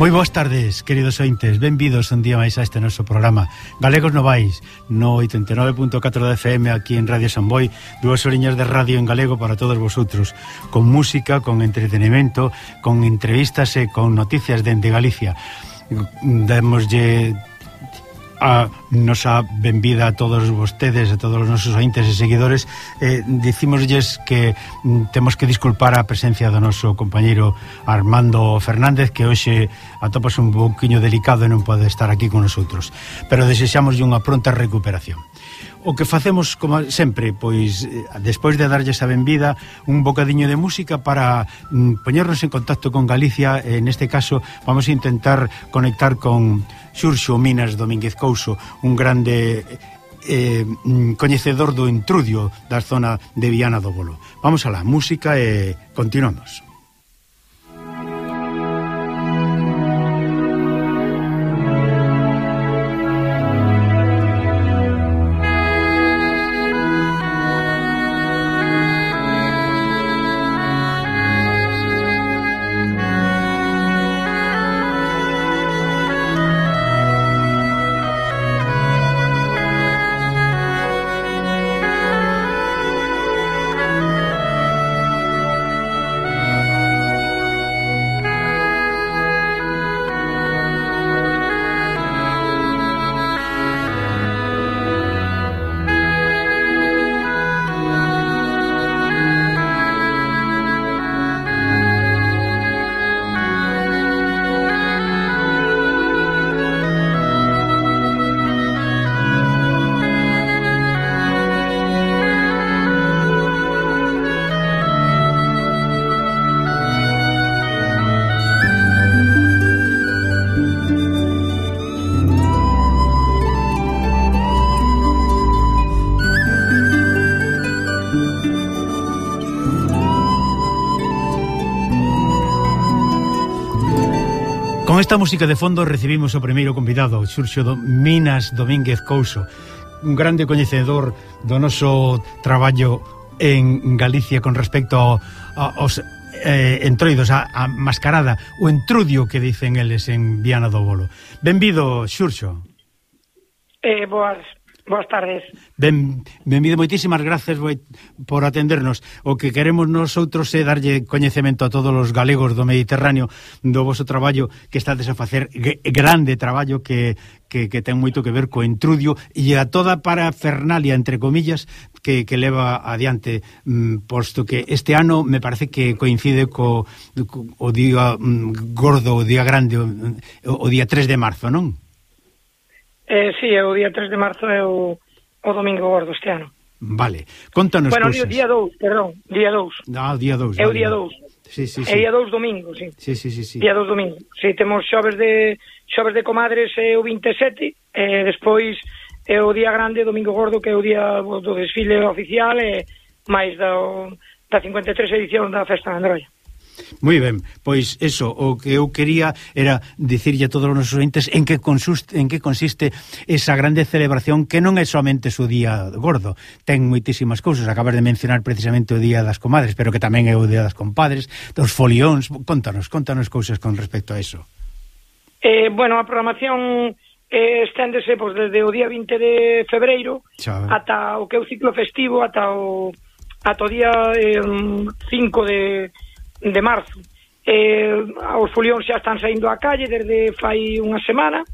Moi boas tardes, queridos ointes. Benvidos un día máis a este noso programa. Galegos Novais No 89.4 de FM aquí en Radio Samboy Duas oriñas de radio en galego para todos vosotros. Con música, con entretenimento Con entrevistas e con noticias dende Galicia. Demoslle a nosa benvida a todos vostedes, a todos os nosos ointes e seguidores, eh, dicimoslles que mm, temos que disculpar a presencia do noso compañeiro Armando Fernández, que hoxe atopase un pouquiño delicado e non pode estar aquí con nosotros. Pero desexamos unha pronta recuperación. O que facemos, como sempre, pois eh, despois de darlles a benvida un bocadiño de música para mm, poñernos en contacto con Galicia, eh, en este caso vamos a intentar conectar con Xurxo Minas Domínguez Couso, un grande eh, mm, coñecedor do intrudio da zona de Viana do Bolo. Vamos a la música e continuamos. Con esta música de fondo recibimos o primeiro convidado, Xurxo do Minas Domínguez Couso, un grande coñecedor do noso traballo en Galicia con respecto ao, aos eh, entroidos, a, a mascarada, o entrudio que dicen eles en Viana do Bolo. Benvido, Xurxo. Eh, boas, Boas tardes. Ben, benvido, moitísimas gracias boi, por atendernos. O que queremos nosotros é darlle coñecemento a todos os galegos do Mediterráneo do vosso traballo que estades a facer grande traballo que, que, que ten moito que ver co intrudio e a toda parafernalia, entre comillas, que, que leva adiante, mm, posto que este ano me parece que coincide co, co o día mm, gordo, o día grande, o, o día 3 de marzo, non? Eh, sí, é o día 3 de marzo é o, o domingo gordo este ano. Vale, contanos bueno, cosas. Bueno, día 2, perdón, día 2. Ah, día 2. É o día 2. Sí, sí, sí. É día 2 domingo, sí. Sí, sí, sí, sí. Día 2 domingo. Sí, temos xoves de xoves de comadres é o 27, e despois é o día grande, domingo gordo, que é o día do desfile oficial e máis da, da 53 edición da Festa de Androia. Moi ben, pois eso, o que eu quería era dicirlle a todos os nosos entes en que, consiste, en que consiste esa grande celebración que non é somente o día gordo, ten moitísimas cousas, acabas de mencionar precisamente o día das comadres, pero que tamén é o día das compadres, dos folións, contanos, contanos cousas con respecto a eso. Eh, bueno, a programación eh, esténdese pois, desde o día 20 de febreiro Chave. ata o que é o ciclo festivo ata o, ata o día eh, 5 de de marzo. Eh, os folións xa están saindo á calle desde fai unha semana.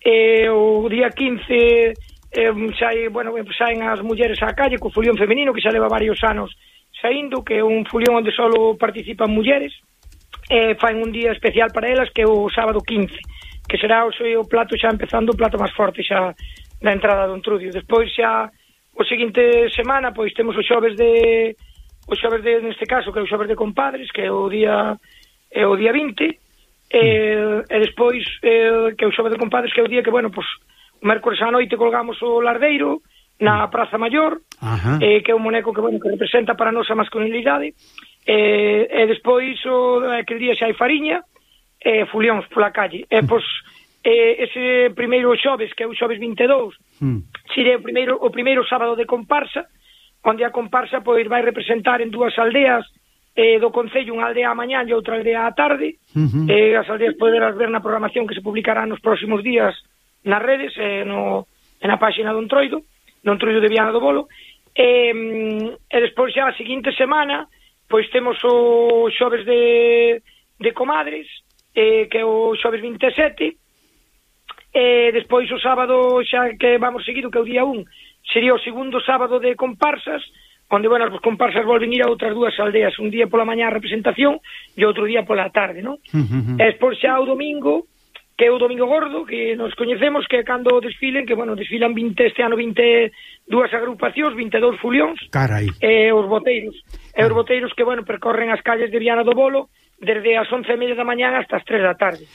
Eh, o día 15 eh, sai, bueno, saen as mulleres á calle co folión femenino que xa leva varios anos saindo, que é un folión onde só participan mulleres. Eh, faen un día especial para elas que é o sábado 15 que será o seu plato xa empezando o plato máis forte xa da entrada do Entrudio. Despois xa o seguinte semana pois temos o xoves de o Xoverde neste caso, que é o xoves de compadres, que é o día é o día 20, e, e despois eh, que é o xoves de compadres que é o día que, bueno, pues, o mércores á noite colgamos o lardeiro na Praza Maior, Ajá. eh, que é un moneco que, bueno, que representa para a nosa masculinidade, eh, e despois o, aquel día xa hai fariña, e eh, fulións pola calle. E, pois, eh, ese primeiro xoves, que é o xoves 22, mm. xire o primeiro, o primeiro sábado de comparsa, onde a comparsa pois vai representar en dúas aldeas eh, do Concello, unha aldea a mañán e outra aldea á tarde. Uh -huh. eh, as aldeas poderás ver na programación que se publicará nos próximos días nas redes, eh, no, na páxina do Entroido, no Entroido de Viana do Bolo. Eh, mm, e despois xa a seguinte semana, pois temos o xoves de, de Comadres, eh, que é o xoves 27, e eh, despois o sábado xa que vamos seguido, que é o día 1, sería o segundo sábado de comparsas, onde, bueno, as comparsas volven ir a outras dúas aldeas, un día pola mañá a representación e outro día pola tarde, non? Uh -huh. E despois xa o domingo, que é o Domingo Gordo, que nos coñecemos, que é cando desfilen, que, bueno, desfilan 20, este ano 22 agrupacións, 22 fulións, Carai. e os boteiros. E os boteiros que, bueno, percorren as calles de Viana do Bolo desde as 11 e media da mañán hasta as 3 da tarde.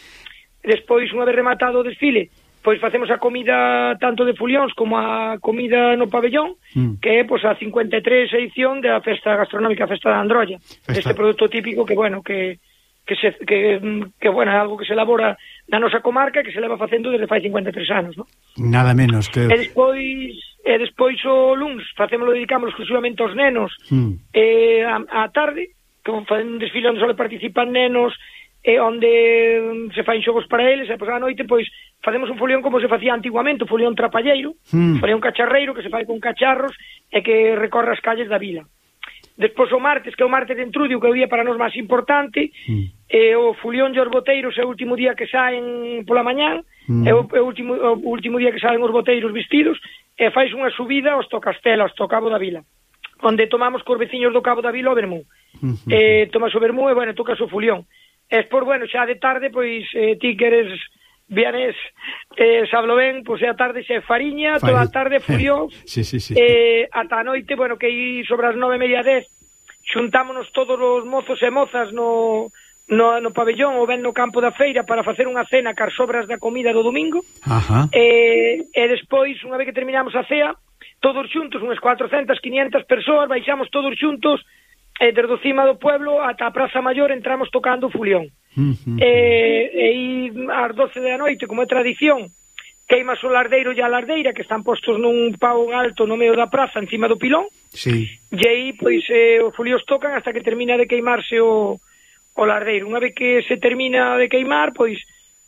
Despois, unha vez rematado o desfile, pois facemos a comida tanto de fulións como a comida no pabellón, mm. que é pois a 53 edición da festa gastronómica Festa da Androlla. Festa... Este produto típico que bueno, que que se que, que bueno, é algo que se elabora na nosa comarca que se leva facendo desde fai 53 anos, non? Nada menos que E despois e despois o luns facémolo dedicamos exclusivamente aos nenos mm. eh, a, a tarde, que fan desfilando só participan nenos e onde mm, se fan xogos para eles e pasada noite pois facemos un folión como se facía antiguamente, un folión trapalleiro, mm. folión cacharreiro que se fai con cacharros e que recorre as calles da vila. Despois o martes, que é o martes de Entrudio, que é o día para nós máis importante, mm. e o folión de os boteiros é o último día que saen pola mañán, mm. é, o, é o, último, o último día que saen os boteiros vestidos, e fais unha subida aos Tocastelo, aos Tocabo da Vila, onde tomamos cos veciños do Cabo da Vila o vermú. Mm -hmm. eh, tomas o vermú e, bueno, tocas o fulión. E por, bueno, xa de tarde, pois, eh, ti que eres vianés, eh, sablo ben, pois a tarde xa é fariña, Fai. toda a tarde furión, sí, sí, sí. eh, ata a noite, bueno, que aí sobre as nove e media dez, xuntámonos todos os mozos e mozas no, no, no pabellón ou ben no campo da feira para facer unha cena car sobras da comida do domingo Ajá. E, e despois, unha vez que terminamos a cea todos xuntos, unhas 400, 500 persoas baixamos todos xuntos e desde o cima do pueblo ata a Praza Mayor entramos tocando Fulión. Uh eh, -huh. e, aí ás 12 da noite, como é tradición, queimas o lardeiro e a lardeira que están postos nun pau alto no medio da praza encima do pilón. Sí. E aí pois eh, os fulios tocan hasta que termina de queimarse o o lardeiro. Unha vez que se termina de queimar, pois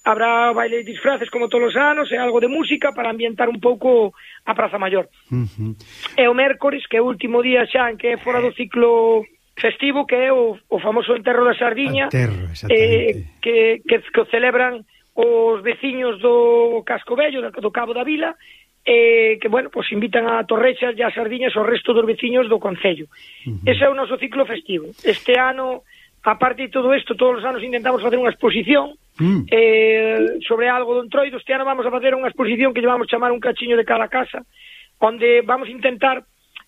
habrá baile de disfraces como todos os anos e algo de música para ambientar un pouco a Praza Mayor. Uh -huh. E o mércores, que é o último día xa en que é fora do ciclo festivo que é o, o famoso enterro da sardiña enterro, eh, que, que, que o celebran os veciños do Casco Vello, do Cabo da Vila, eh, que, bueno, pues invitan a Torrechas e a Sardiñas ao resto dos veciños do Concello. Uh -huh. Ese é o noso ciclo festivo. Este ano, aparte de todo isto, todos os anos intentamos facer unha exposición mm. eh, sobre algo do Entroido. Este ano vamos a facer unha exposición que llevamos chamar un cachiño de cada casa, onde vamos intentar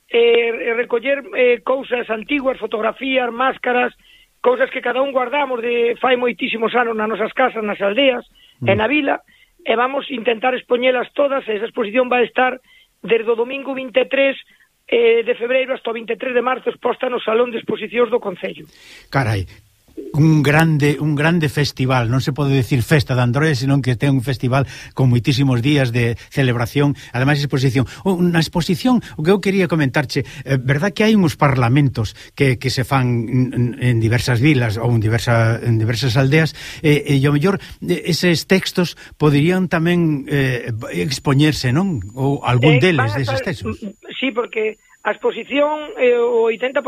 Eh, eh, recoller eh, cousas antiguas, fotografías, máscaras, cousas que cada un guardamos de fai moitísimos anos nas nosas casas, nas aldeas mm. e na vila, e vamos intentar expoñelas todas, e esa exposición vai estar desde o domingo 23 eh, de febreiro hasta o 23 de marzo exposta no Salón de Exposicións do Concello. Carai, un grande un grande festival, non se pode decir festa de Android, senón que ten un festival con moitísimos días de celebración, ademais exposición. Oh, Unha exposición, o que eu quería comentarche, eh, verdad que hai uns parlamentos que, que se fan en, en diversas vilas ou en, diversa, en diversas aldeas, eh, e o mellor eses textos poderían tamén eh, expoñerse, non? Ou algún eh, deles deses textos. Sí, porque a exposición, eh, o 80%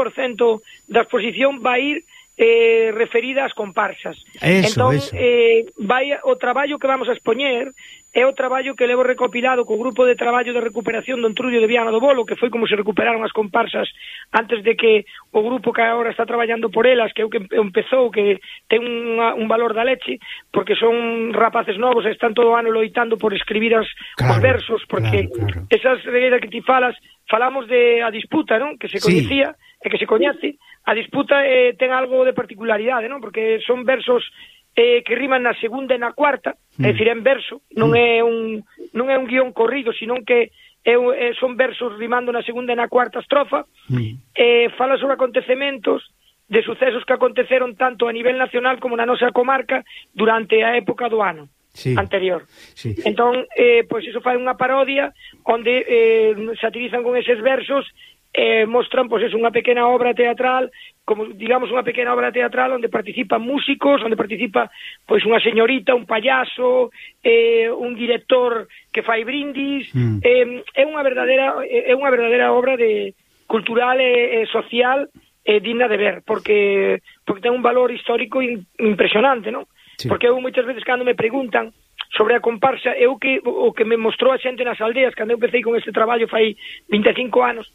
da exposición vai ir eh, referida ás comparsas. Eso, entón, eso. Eh, vai, o traballo que vamos a expoñer é o traballo que levo recopilado co Grupo de Traballo de Recuperación do Entrullo de Viana do Bolo, que foi como se recuperaron as comparsas antes de que o grupo que agora está traballando por elas, que é o que empezou, que ten unha, un valor da leche, porque son rapaces novos e están todo o ano loitando por escribir as, claro, os versos, porque claro, claro. esas regueiras que ti falas, falamos de a disputa, non? Que se coñecía sí. e que se coñece, a disputa eh, ten algo de particularidade, non? Porque son versos eh, que riman na segunda e na cuarta, mm. é dicir, en verso, non mm. é un non é un guión corrido, senón que é, é, eh, son versos rimando na segunda e na cuarta estrofa, mm. eh, fala sobre acontecementos de sucesos que aconteceron tanto a nivel nacional como na nosa comarca durante a época do ano sí. anterior. Sí. Entón, eh, pois iso fai unha parodia onde eh, satirizan con eses versos eh, mostran pois, pues, unha pequena obra teatral como digamos unha pequena obra teatral onde participan músicos, onde participa pois unha señorita, un payaso, eh, un director que fai brindis, mm. eh, é unha verdadeira é unha verdadeira obra de cultural e, e social e digna de ver, porque porque ten un valor histórico in, impresionante, non? Sí. Porque eu moitas veces cando me preguntan sobre a comparsa, eu que o que me mostrou a xente nas aldeas cando eu empecé con este traballo fai 25 anos,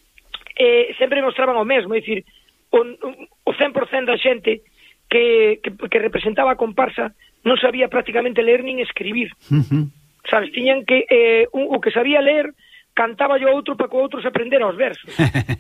eh, sempre mostraban o mesmo, é dicir, o, o 100% da xente que, que, que representaba a comparsa non sabía prácticamente ler nin escribir. Uh -huh. Sabes, tiñan que eh, un, o que sabía ler cantaba yo outro para que outros aprendera os versos.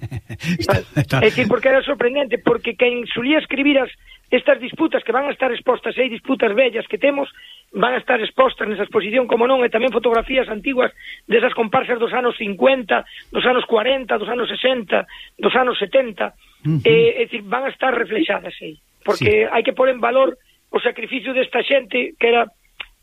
está, está. É dicir, porque era sorprendente, porque quen solía escribir as, estas disputas que van a estar expostas, hai eh, disputas bellas que temos, van a estar expostas nesa exposición, como non, e tamén fotografías antiguas desas comparsas dos anos 50, dos anos 40, dos anos 60, dos anos 70, uh -huh. eh, é dicir, van a estar reflexadas aí, porque sí. hai que pôr en valor o sacrificio desta xente que era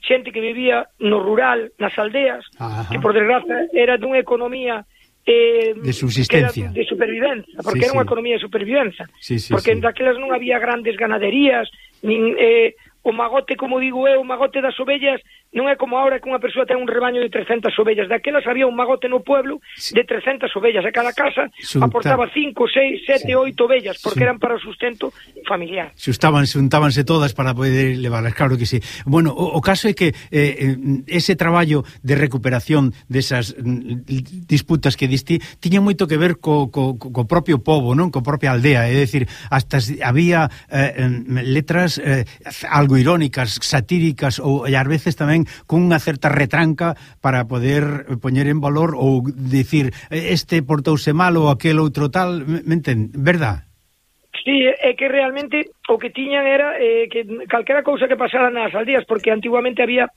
xente que vivía no rural, nas aldeas, Ajá. que por desgraza era dunha economía eh, de subsistencia de supervivencia, porque sí, era unha sí. economía de supervivencia sí, sí, porque sí. daquelas non había grandes ganaderías nin eh, o magote, como digo eu, o magote das ovellas non é como ahora que unha persoa ten un rebaño de 300 ovellas. Daquelas había un magote no pueblo de 300 ovellas. A cada casa Xunta... aportaba 5, 6, 7, 8 ovellas, porque eran para o sustento familiar. Xuntábanse, juntábanse todas para poder levarlas, claro que sí. Bueno, o, o caso é que eh, eh ese traballo de recuperación desas mm, disputas que diste tiña moito que ver co, co, co propio pobo, non? Co propia aldea. É dicir, hasta había eh, letras eh, algo algo irónicas, satíricas ou e ás veces tamén cunha certa retranca para poder poñer en valor ou dicir este portouse mal ou aquel outro tal, me verdad? Sí, é que realmente o que tiñan era eh, que calquera cousa que pasara nas aldeas, porque antiguamente había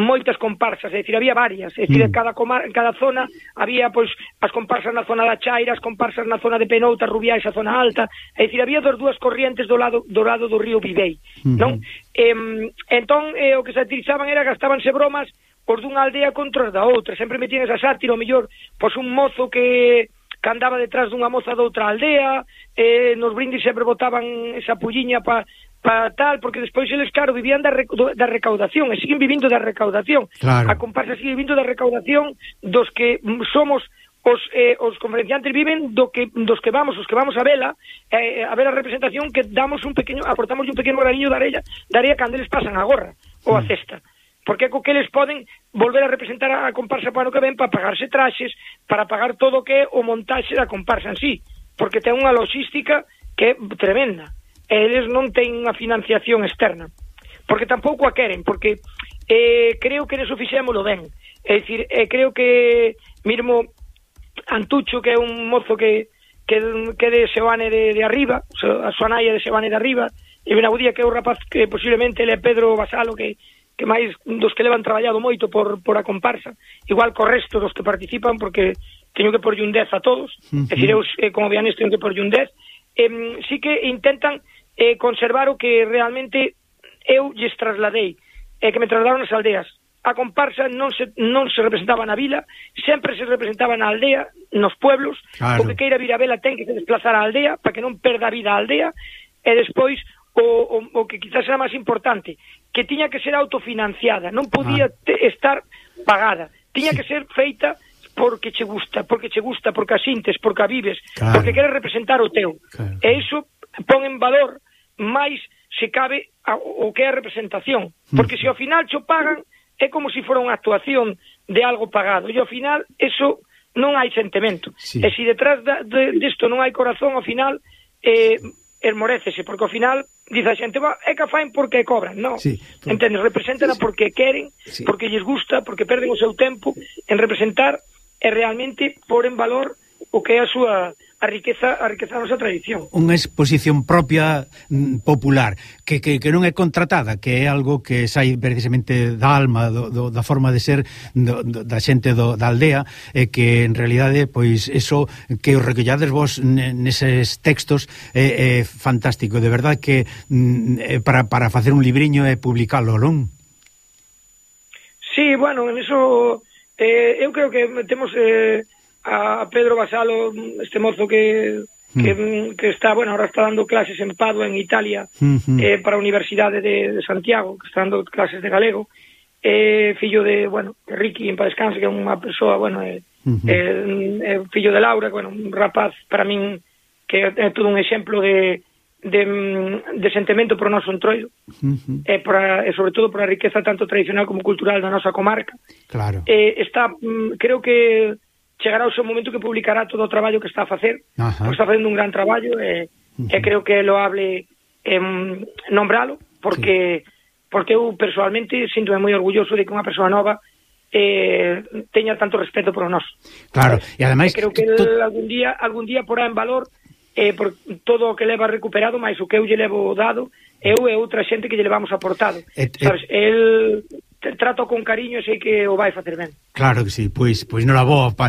moitas comparsas, é dicir, había varias, é dicir, mm. cada comar, en cada zona había pois as comparsas na zona da Chaira, as comparsas na zona de Penouta, Rubiais, a zona alta, é dicir, había dos dúas corrientes do lado do lado do río Vivei, mm. non? Eh, entón eh, o que se utilizaban era gastábanse bromas por dunha aldea contra da outra, sempre metían esa sátira, o mellor, pois un mozo que que andaba detrás dunha moza doutra aldea, eh, nos brindis sempre botaban esa pulliña pa, para tal, porque despois eles, claro, vivían da, da recaudación, e siguen vivindo da recaudación. Claro. A comparsa sigue vivindo da recaudación dos que somos os, eh, os conferenciantes viven do que, dos que vamos, os que vamos a vela, eh, a ver a representación que damos un pequeño, aportamos un pequeno graniño de areia, da areia cando eles pasan a gorra ou a mm. cesta. Porque é co que eles poden volver a representar a comparsa para o que ven para pagarse traxes, para pagar todo o que é o montaxe da comparsa en sí, porque ten unha logística que é tremenda e eles non teñen unha financiación externa porque tampouco a queren porque eh, creo que eso fixémolo ben. É dicir, eh, creo que mirmo Antucho que é un mozo que que, que de Sebane de, de arriba a súa naia de Sebane de arriba e Benaudía que é o rapaz que posiblemente ele é Pedro Basalo que que máis dos que levan traballado moito por, por a comparsa, igual co resto dos que participan, porque teño que porlle un 10 a todos, uh -huh. é dicir, eu eh, como vianes teño que porlle un 10, eh, sí que intentan e conservar o que realmente eu lles trasladei e que me trasladaron as aldeas. A comparsa non se, non se representaba na vila, sempre se representaba na aldea, nos pueblos, claro. o que queira vir a vela ten que se desplazar á aldea para que non perda a vida a aldea, e despois o, o, o que quizás era máis importante, que tiña que ser autofinanciada, non podía ah. te, estar pagada, tiña sí. que ser feita porque che gusta, porque che gusta, porque a sintes, porque a vives, claro. porque queres representar o teu. Claro. E iso pon en valor máis se cabe a, o que é a representación. Porque se ao final cho pagan, é como se si fora unha actuación de algo pagado. E ao final, eso non hai sentimento. Sí. E se detrás da, de, disto non hai corazón, ao final, eh, ermorecese. porque ao final diz a xente, é que faen porque cobran, non? Sí, por... Entendes, representan sí, porque queren, sí. porque lles gusta, porque perden o seu tempo en representar e realmente por en valor o que é a súa a riqueza a riqueza da nosa tradición. Unha exposición propia mm, popular que, que, que non é contratada, que é algo que sai precisamente da alma, do, do, da forma de ser do, do, da xente do, da aldea e que en realidade pois eso que os recollades vos neses textos é, é fantástico, de verdade que mm, para, para facer un libriño e publicalo, non? Sí, bueno, en eso eh, eu creo que temos eh, a Pedro Basalo, este mozo que que, hmm. que está, bueno, ahora está dando clases en Padua, en Italia, mm -hmm. eh, para a Universidade de, de Santiago, que está dando clases de galego, eh, fillo de, bueno, de Ricky, en Padescanse, que é unha persoa, bueno, eh, mm -hmm. eh, eh, fillo de Laura, que, bueno, un rapaz, para min, que é todo un exemplo de, de, mm, de sentimento para o noso entroido, uh -huh. e, para, e sobre todo para a riqueza tanto tradicional como cultural da nosa comarca. Claro. Eh, está, mm, creo que chegará o seu momento que publicará todo o traballo que está a facer, porque está facendo un gran traballo e, uh -huh. e creo que lo hable em, nombralo, porque sí. porque eu personalmente sinto moi orgulloso de que unha persoa nova eh, teña tanto respeto por nós. Claro, e ademais... Creo que el, algún día algún día porá en valor eh, por todo o que leva recuperado, máis o que eu lle levo dado, eu e outra xente que lle levamos aportado. Et, et... Sabes, el trato con cariño e sei que o vai facer ben. Claro que sí, pois pois non a boa, pa,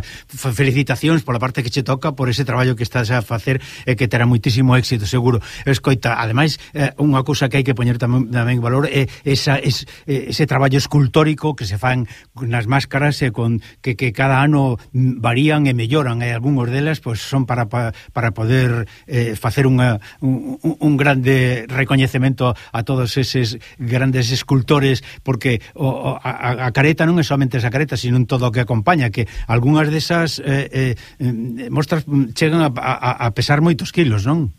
felicitacións pola parte que che toca, por ese traballo que estás a facer e que terá moitísimo éxito, seguro. Escoita, ademais, eh, unha cousa que hai que poñer tamén, tamén valor é eh, esa, es, eh, ese traballo escultórico que se fan nas máscaras e eh, con que, que cada ano varían e melloran, e eh, algúns delas pois son para para, para poder eh, facer unha, un, un grande recoñecemento a todos eses grandes escultores porque o, a, a careta non é somente esa careta, sino en todo o que acompaña, que algunhas desas eh, eh, mostras chegan a, a, a pesar moitos quilos, non?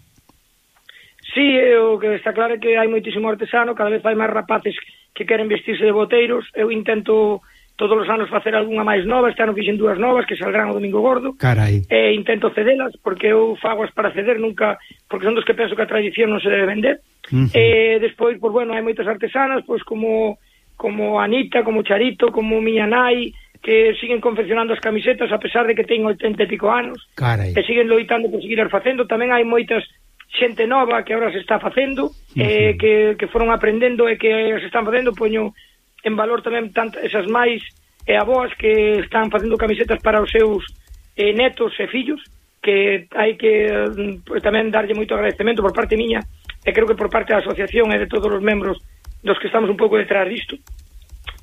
Sí, o que está claro é que hai moitísimo artesano, cada vez hai máis rapaces que queren vestirse de boteiros, eu intento todos os anos facer algunha máis nova, este ano fixen dúas novas que saldrán o domingo gordo. Carai. E intento cedelas porque eu fago as para ceder nunca, porque son dos que penso que a tradición non se debe vender. Uh -huh. E despois, pois bueno, hai moitas artesanas, pois como como Anita, como Charito, como miña nai, que siguen confeccionando as camisetas a pesar de que teñen 80 e pico anos Carai. e siguen loitando por seguir facendo tamén hai moitas xente nova que agora se está facendo uh -huh. eh, que, que foron aprendendo e que se están facendo poño en valor tamén tant, esas máis e avós que están facendo camisetas para os seus eh, netos e fillos que hai que mm, pues, tamén darlle moito agradecemento por parte miña e creo que por parte da asociación e de todos os membros dos que estamos un pouco detrás disto,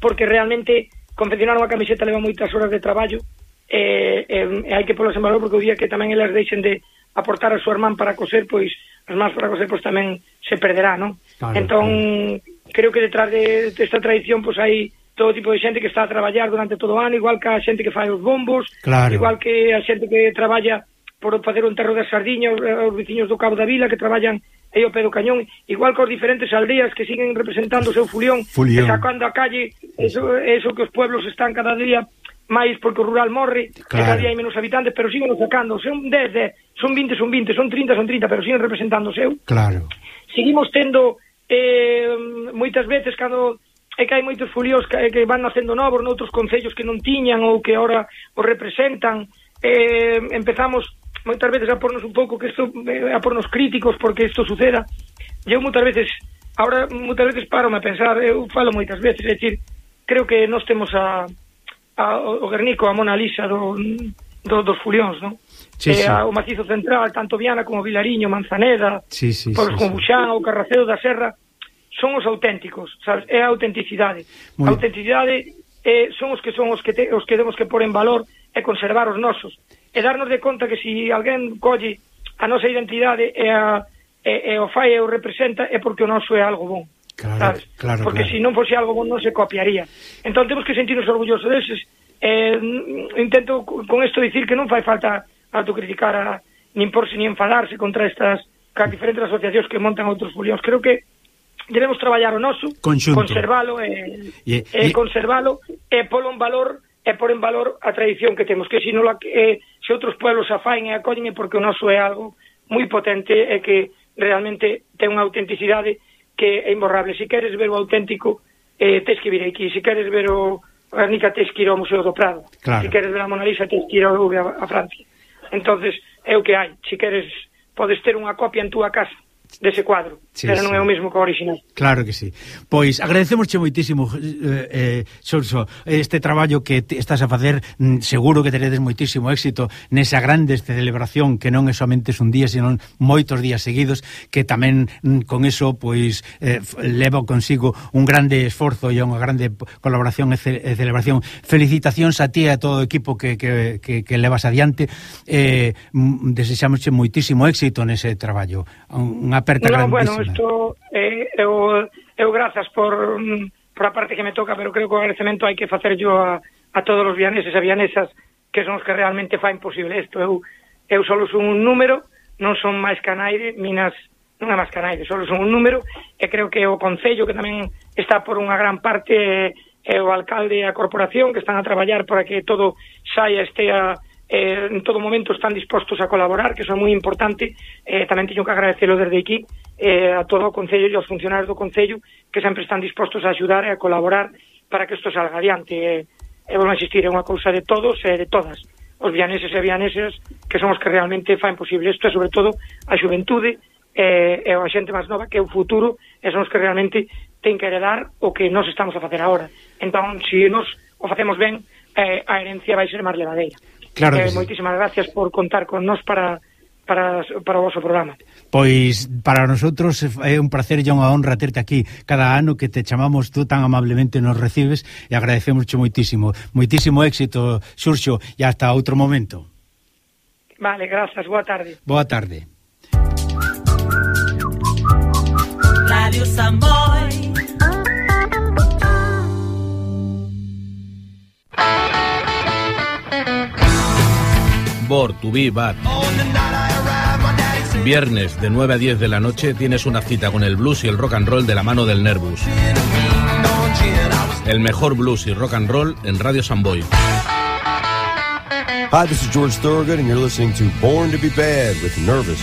porque realmente confeccionar unha camiseta leva moitas horas de traballo, e, e, e hai que polas en valor porque o día que tamén elas deixen de aportar a súa irmán para coser, pois as más para coser pois tamén se perderá, non? Claro, entón, claro. creo que detrás de, desta de tradición pois hai todo tipo de xente que está a traballar durante todo o ano, igual que a xente que fai os bombos, claro. igual que a xente que traballa por facer un terro das sardiñas, eh, os veciños do Cabo da Vila que traballan e o Pedro Cañón, igual que os diferentes aldeas que siguen representando o seu fulión, fulión. e sacando a calle eso, eso que os pueblos están cada día máis porque o rural morre, claro. cada día hai menos habitantes, pero siguen sacando, son 10, 10, son 20, son 20, son 30, son 30, pero siguen representando o seu. Claro. Seguimos tendo eh, moitas veces cando é que hai moitos fulións que, que van nacendo novos noutros concellos que non tiñan ou que ahora os representan, eh, empezamos moitas veces a pornos un pouco que isto eh, a pornos críticos porque isto suceda. Eu moitas veces ahora moitas veces paro a pensar, eu falo moitas veces, é dicir, creo que nós temos a, a o Guernico, a Mona Lisa do, do dos fulións, non? Sí, eh, sí. Eh, o macizo central, tanto Viana como Vilariño, Manzaneda, sí, sí, por sí, como sí. Buxán, o Carracedo da Serra, son os auténticos, sabes? É a autenticidade. Muy... A autenticidade eh, son os que son os que te, os que temos que pôr en valor e conservar os nosos e darnos de conta que se si alguén colle a nosa identidade e, a, e, e o fai e o representa é porque o noso é algo bon. Claro, sabes? claro, porque claro. se si non fose algo bon non se copiaría. Entón temos que sentirnos orgullosos deses. Eh, intento con isto dicir que non fai falta autocriticar a, nin porse nin enfadarse contra estas cas diferentes asociacións que montan outros folións. Creo que debemos traballar o noso, Conxunto. conservalo e, e, e, e conservalo e polo en valor e por en valor a tradición que temos, que se non la eh, se outros pueblos a faen e acólleme porque o noso é algo moi potente e que realmente ten unha autenticidade que é imborrable. Se queres ver o auténtico, eh, tens que vir aquí. Se queres ver o Guernica, tens que ir ao Museo do Prado. Claro. Se queres ver a Mona Lisa, tens que ir ao Louvre a, a Francia. entonces é o que hai. Se queres, podes ter unha copia en túa casa dese cuadro sí, pero non sí. é o mesmo que o original. Claro que sí. Pois agradecemosche moitísimo eh, eh Xurso, este traballo que estás a facer, mm, seguro que teredes moitísimo éxito nesa grande celebración que non é somente un día, senón moitos días seguidos, que tamén mm, con eso pois eh, leva consigo un grande esforzo e unha grande colaboración e, ce e celebración. Felicitacións a ti e a todo o equipo que, que, que, que levas adiante. Eh, mm, desexamosche moitísimo éxito nese traballo. Unha aperta no, grandísima. Bueno, isto eh, eu, eu grazas por, mm, por a parte que me toca, pero creo que o agradecemento hai que facer yo a, a todos os vianeses e vianesas que son os que realmente fain posible isto. Eu, eu só son un número, non son máis canaire, minas non é máis canaire, só son un número, e creo que o Concello, que tamén está por unha gran parte, e o alcalde e a corporación que están a traballar para que todo saia estea eh, en todo momento están dispostos a colaborar, que eso é moi importante. Eh, tamén teño que agradecelo desde aquí eh, a todo o Concello e aos funcionarios do Concello que sempre están dispostos a axudar e a colaborar para que isto salga adiante. Eh, e vamos a insistir, é unha cousa de todos e de todas. Os vianeses e vianeses que son os que realmente fan posible isto e sobre todo a xuventude eh, e a xente máis nova que é o futuro e son os que realmente ten que heredar o que nos estamos a facer agora. Entón, se nos o facemos ben, eh, a herencia vai ser máis levadeira. Claro eh, sí. Moitísimas gracias por contar con nós para para, para o vosso programa. Pois para nosotros é un placer e unha honra terte aquí cada ano que te chamamos tú tan amablemente nos recibes e agradecemos moitísimo. Moitísimo éxito, Xurxo, e hasta outro momento. Vale, grazas, boa tarde. Boa tarde. Radio Samboy Viernes de 9 a 10 de la noche tienes una cita con el blues y el rock and roll de la mano del Nervus. El mejor blues y rock and roll en Radio Samboy. Hi, this is George Thorogood, and you're listening to Born to be Bad with Nervous.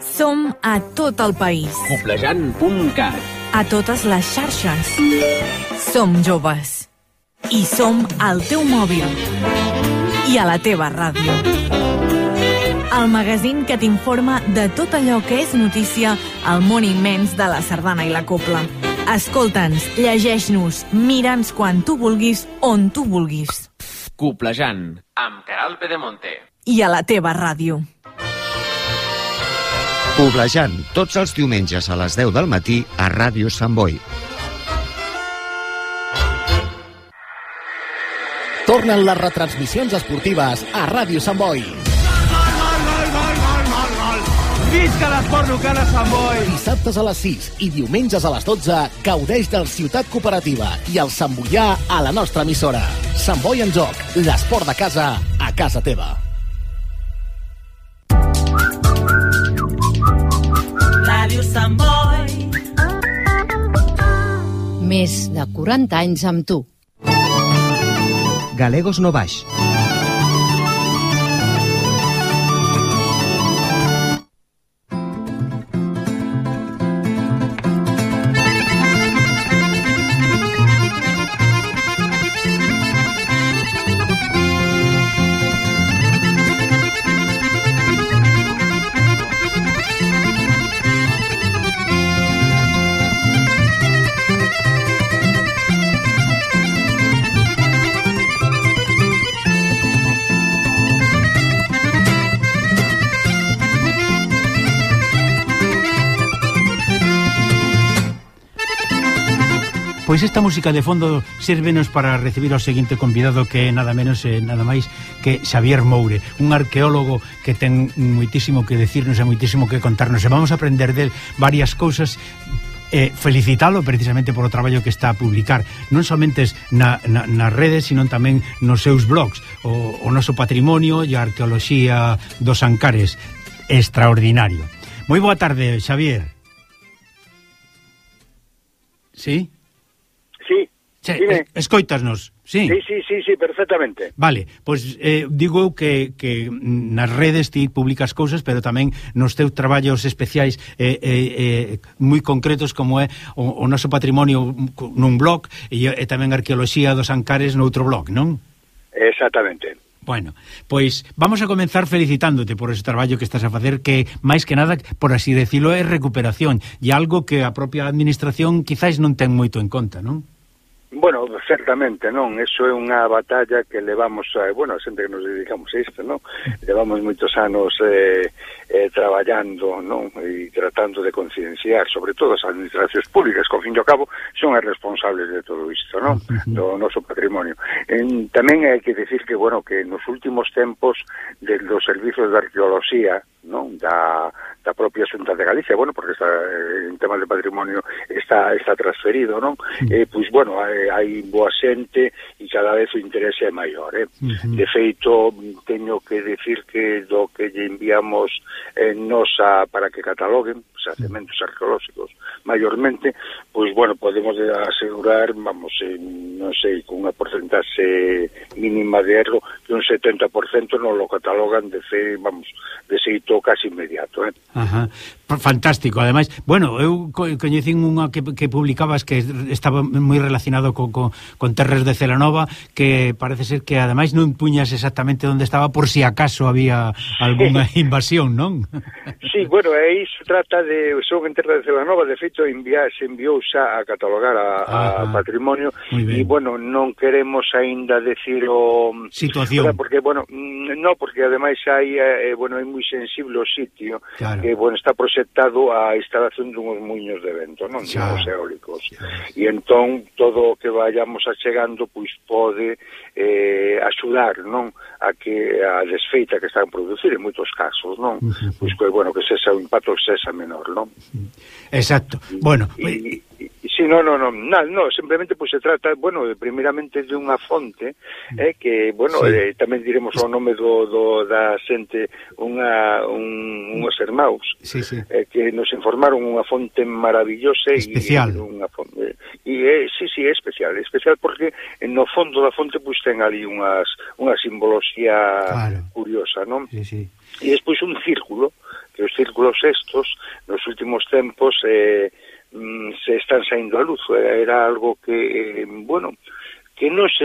Som a tot el país. Coplejant.cat A totes les xarxes. Som joves. I som al teu mòbil. I a la teva ràdio. El magazín que t'informa de tot allò que és notícia al món immens de la sardana i la copla. Escolta'ns, llegeix-nos, mira'ns quan tu vulguis, on tu vulguis. Coplejant. Amb Caral Pedemonte. I a la teva ràdio. Coblejant, tots els diumenges a les 10 del matí a Ràdio Sant Boi. Tornen les retransmissions esportives a Ràdio Sant Boi. Visca l'esport local a Sant Boi! Dissabtes a les 6 i diumenges a les 12 gaudeix del Ciutat Cooperativa i el Sant Boià a la nostra emissora. Sant Boi en joc, l'esport de casa a casa teva. Ràdio Sant Boi Més de 40 anys amb tu. Galegos no Baix. Pois esta música de fondo sírvenos para recibir ao seguinte convidado que é nada menos e nada máis que Xavier Moure, un arqueólogo que ten moitísimo que decirnos e moitísimo que contarnos. E vamos a aprender del varias cousas eh, felicitalo precisamente por o traballo que está a publicar non somente na, na, nas redes sino tamén nos seus blogs. O, o noso patrimonio e a arqueoloxía dos Ancares. Extraordinario. Moi boa tarde Xavier. Sí? Sí. Che, Dime. Eh, Escoitasnos, sí. Sí, sí, sí, sí perfectamente. Vale, pois pues, eh, digo eu que, que nas redes ti publicas cousas, pero tamén nos teus traballos especiais eh, eh, eh, moi concretos como é o, o noso patrimonio nun blog e, e tamén arqueoloxía dos Ancares noutro blog, non? Exactamente. Bueno, pois vamos a comenzar felicitándote por ese traballo que estás a facer que, máis que nada, por así decirlo, é recuperación e algo que a propia administración quizáis non ten moito en conta, non? Bueno, certamente, non? Eso é unha batalla que levamos, a, bueno, a xente que nos dedicamos a isto, non? Mm. Levamos moitos anos eh, eh, traballando, non? E tratando de concienciar, sobre todo as administracións públicas, que ao fin e ao cabo son as responsables de todo isto, non? Mm-hmm. Do noso patrimonio. En, tamén hai que decir que, bueno, que nos últimos tempos de, dos servizos de arqueoloxía, non da, da propia Xunta de Galicia, bueno, porque está, eh, en temas de patrimonio está está transferido, non? Sí. Eh, pois, bueno, hai, hai boa xente e cada vez o interese é maior, eh? Uh -huh. De feito, teño que decir que do que lle enviamos eh, nosa para que cataloguen, os sea, cementos arqueolóxicos, maiormente, pois, bueno, podemos asegurar, vamos, en, non sei, con unha porcentaxe mínima de erro, que un 70% non lo catalogan de fe, vamos, de xeito casi inmediato. Eh? Ajá. Fantástico, ademais. Bueno, eu co coñecín unha que, que publicabas que estaba moi relacionado co, co, con Terres de Celanova, que parece ser que ademais non puñas exactamente onde estaba por si acaso había algunha invasión, non? sí, bueno, aí se trata de son en Terres de Celanova, de feito envía, se enviou xa a catalogar a, a patrimonio e bueno, non queremos aínda decir o situación, porque bueno, mm, no, porque ademais hai eh, eh bueno, é moi sensible o sitio claro. que bueno, está proxectado a instalación dunhos muiños de vento, non? Xa. Os eólicos. Xa. E entón todo o que vayamos achegando pois pode eh, axudar, non? A que a desfeita que están a producir en moitos casos, non? Uh -huh. Pois que, bueno, que sexa o impacto sexa menor, non? Exacto. Bueno, e, e, Sí, no, no, no, na, no, simplemente pues, se trata, bueno, primeiramente de unha fonte, mm. eh, que, bueno, sí. eh, tamén diremos o nome do, do da xente, unha, un, unhos hermaus, sí, sí. Eh, que nos informaron unha fonte maravillosa especial. e unha fonte, e eh, sí, sí, é especial, é especial porque no fondo da fonte pois pues, ten ali unhas, unha simboloxía claro. curiosa, non? Sí, sí. E despois un círculo, que os círculos estos, nos últimos tempos, eh, se están saindo a luz. Era algo que, eh, bueno, que non se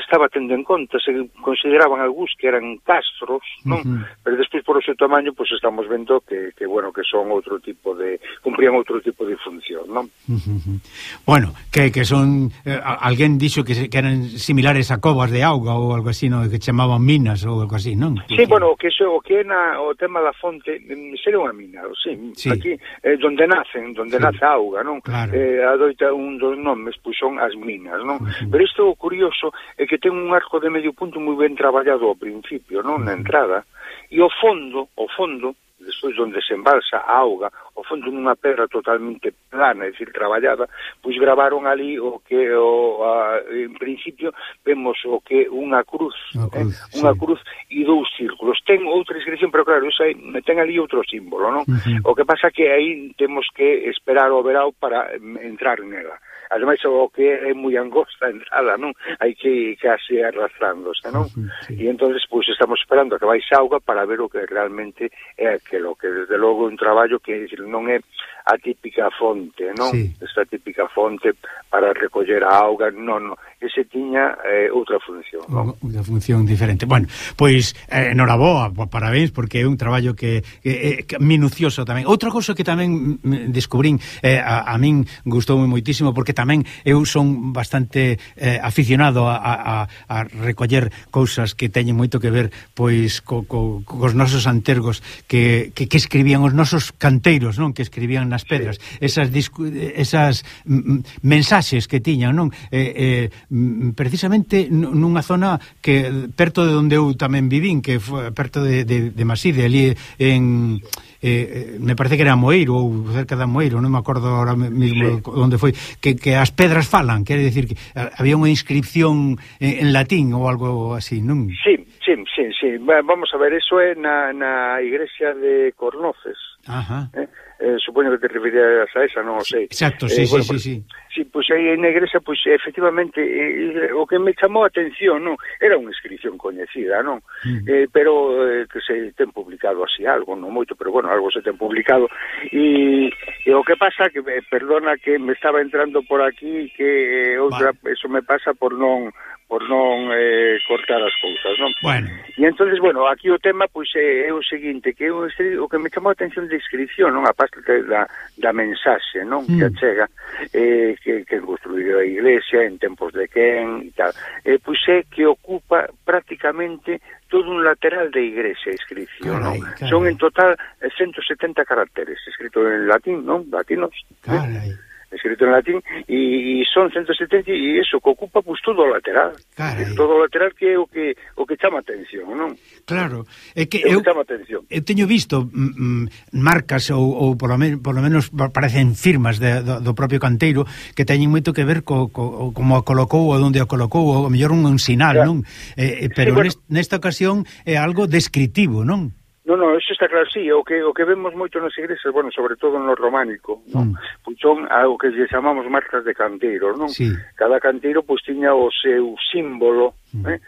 estaba tendo en conta, se consideraban algúns que eran castros, non? Uh -huh. Pero despois por o seu tamaño, pois pues, estamos vendo que, que bueno, que son outro tipo de cumprían outro tipo de función, non? Uh -huh. Bueno, que, que son eh, alguén dixo que, que eran similares a covas de auga ou algo así, non? que chamaban minas ou algo así, non? Sí, que... bueno, que o que é na, o tema da fonte mm, sería unha mina, ou sí, sí. aquí eh, donde nacen, donde sí. nace a auga, non? Claro. Eh, adoita un dos nomes, pois son as minas, non? Uh -huh. Pero isto isto o curioso é que ten un arco de medio punto moi ben traballado ao principio, non na entrada, e o fondo, o fondo, despois onde se embalsa a auga, o fondo nunha pedra totalmente plana, é dicir, traballada, pois gravaron ali o que o, a, en principio vemos o que unha cruz, eh? cruz, eh? unha sí. cruz e dous círculos. Ten outra inscripción, pero claro, esa, ten ali outro símbolo, non? Uh -huh. O que pasa que aí temos que esperar o verao para mm, entrar nela ademais o que é, moi angosta a entrada, non? Hai que case arrastrándose, non? Sí. E entonces pois pues, estamos esperando a que baixe auga para ver o que realmente é aquilo, que desde logo un traballo que non é a típica fonte, non? Sí. Esta típica fonte para recoller a auga, non, non. Ese tiña eh, outra función, non? Unha función diferente. Bueno, pois, eh, enhoraboa, parabéns, porque é un traballo que, que, eh, que minucioso tamén. Outra cousa que tamén mm, descubrín, eh, a, a min gustou moi moitísimo, porque tamén eu son bastante eh, aficionado a, a, a recoller cousas que teñen moito que ver pois co, co, cos nosos antergos que, que, que escribían os nosos canteiros, non? Que escribían nas pedras. Sí. Esas discu esas mm, mm, mensaxes que tiñan, non? Eh, eh, mm, precisamente nunha zona que perto de onde eu tamén vivín, que foi perto de, de, de Maside, ali en... Sí Eh, eh, me parece que era Moeiro ou cerca da Moeiro, non me acordo ahora mesmo sí. onde foi, que, que as pedras falan, quere decir que eh, había unha inscripción en, en latín ou algo así, non? Sí, sí, sí, sí. vamos a ver, eso é na, na igrexa de Cornoces. Ajá. Eh? eh, supoño que te referías a esa, non o sei. Exacto, eh, sí, eh, bueno, sí, pues, sí. Sí, pois aí na igrexa, pois efectivamente, eh, o que me chamou a atención, non, era unha inscripción coñecida, non, mm. eh, pero eh, que se ten publicado así algo, non moito, pero bueno, algo se ten publicado, e, e o que pasa, que eh, perdona que me estaba entrando por aquí, que eh, outra, vale. eso me pasa por non por non eh, cortar as cousas, non? Bueno. E entonces, bueno, aquí o tema pois é, é o seguinte, que o, o que me chamou a atención de inscripción, non? A parte da, da mensaxe, non? Mm. Que achega eh, que, que construído a iglesia en tempos de quen e tal. Eh, pois é que ocupa prácticamente todo un lateral de igrexa inscripción, carai, non? Carai. Son en total eh, 170 caracteres, escrito en latín, non? Latinos. Carai. Eh? escrito en latín, e, e son 170 e iso que ocupa pues, todo o lateral. Carai. Todo o lateral que é o que, o que chama atención, non? Claro, é que é eu, que chama atención. eu teño visto mm, mm, marcas ou, ou por, lo men, por lo menos parecen firmas de, do, do propio canteiro que teñen moito que ver co, co, como a colocou ou onde a colocou, ou mellor un, un sinal, claro. non? Eh, eh, pero sí, bueno. nesta ocasión é algo descritivo, non? No, no, eso está claro, sí, o que, o que vemos moito nas igrexas, bueno, sobre todo no románico, non? Mm. Pois son algo que lle chamamos marcas de canteiro, non? Sí. Cada canteiro pois tiña o seu símbolo, mm. eh?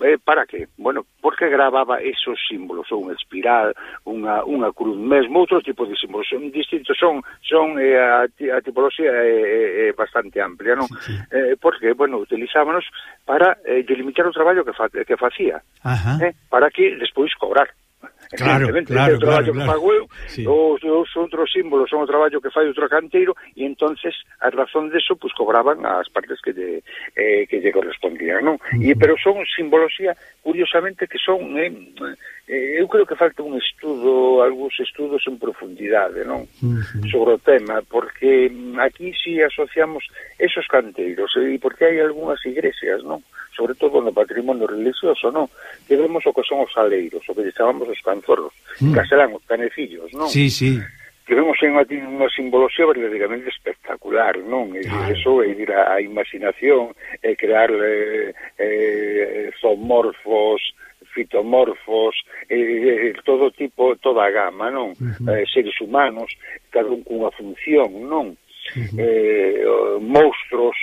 Eh, para que? Bueno, porque gravaba esos símbolos, ou unha espiral, unha, unha cruz mesmo, outros tipos de símbolos, son distintos, son, son eh, a, a tipoloxía é eh, eh, bastante amplia, non? Sí, sí. Eh, porque, bueno, utilizábanos para eh, delimitar o traballo que, fa, que facía, Ajá. eh, para que despois cobrar. Claro, claro, o traballo claro, que fago eu, sí. os, os outros símbolos son o traballo que fai outro canteiro e entonces a razón deso pues, cobraban as partes que lle, eh, que lle correspondían, non? Uh -huh. E pero son simboloxía curiosamente que son eh, eh, eu creo que falta un estudo, algúns estudos en profundidade, non? Uh -huh. Sobre o tema, porque aquí si sí asociamos esos canteiros e porque hai algunhas igrexas, non? Sobre todo no patrimonio religioso, non? Que vemos o que son os aleiros, o que chamamos os canteiros Canzorros, mm. castelán, os canecillos, non? Sí, sí. Que vemos en latín unha simbología verdadeiramente espectacular, non? E claro. eso é ir a, a imaginación, e crear eh, eh, zoomorfos, fitomorfos, eh, eh, todo tipo, toda a gama, non? Uh -huh. eh, seres humanos, cada un cunha función, non? Uh -huh. eh, monstruos,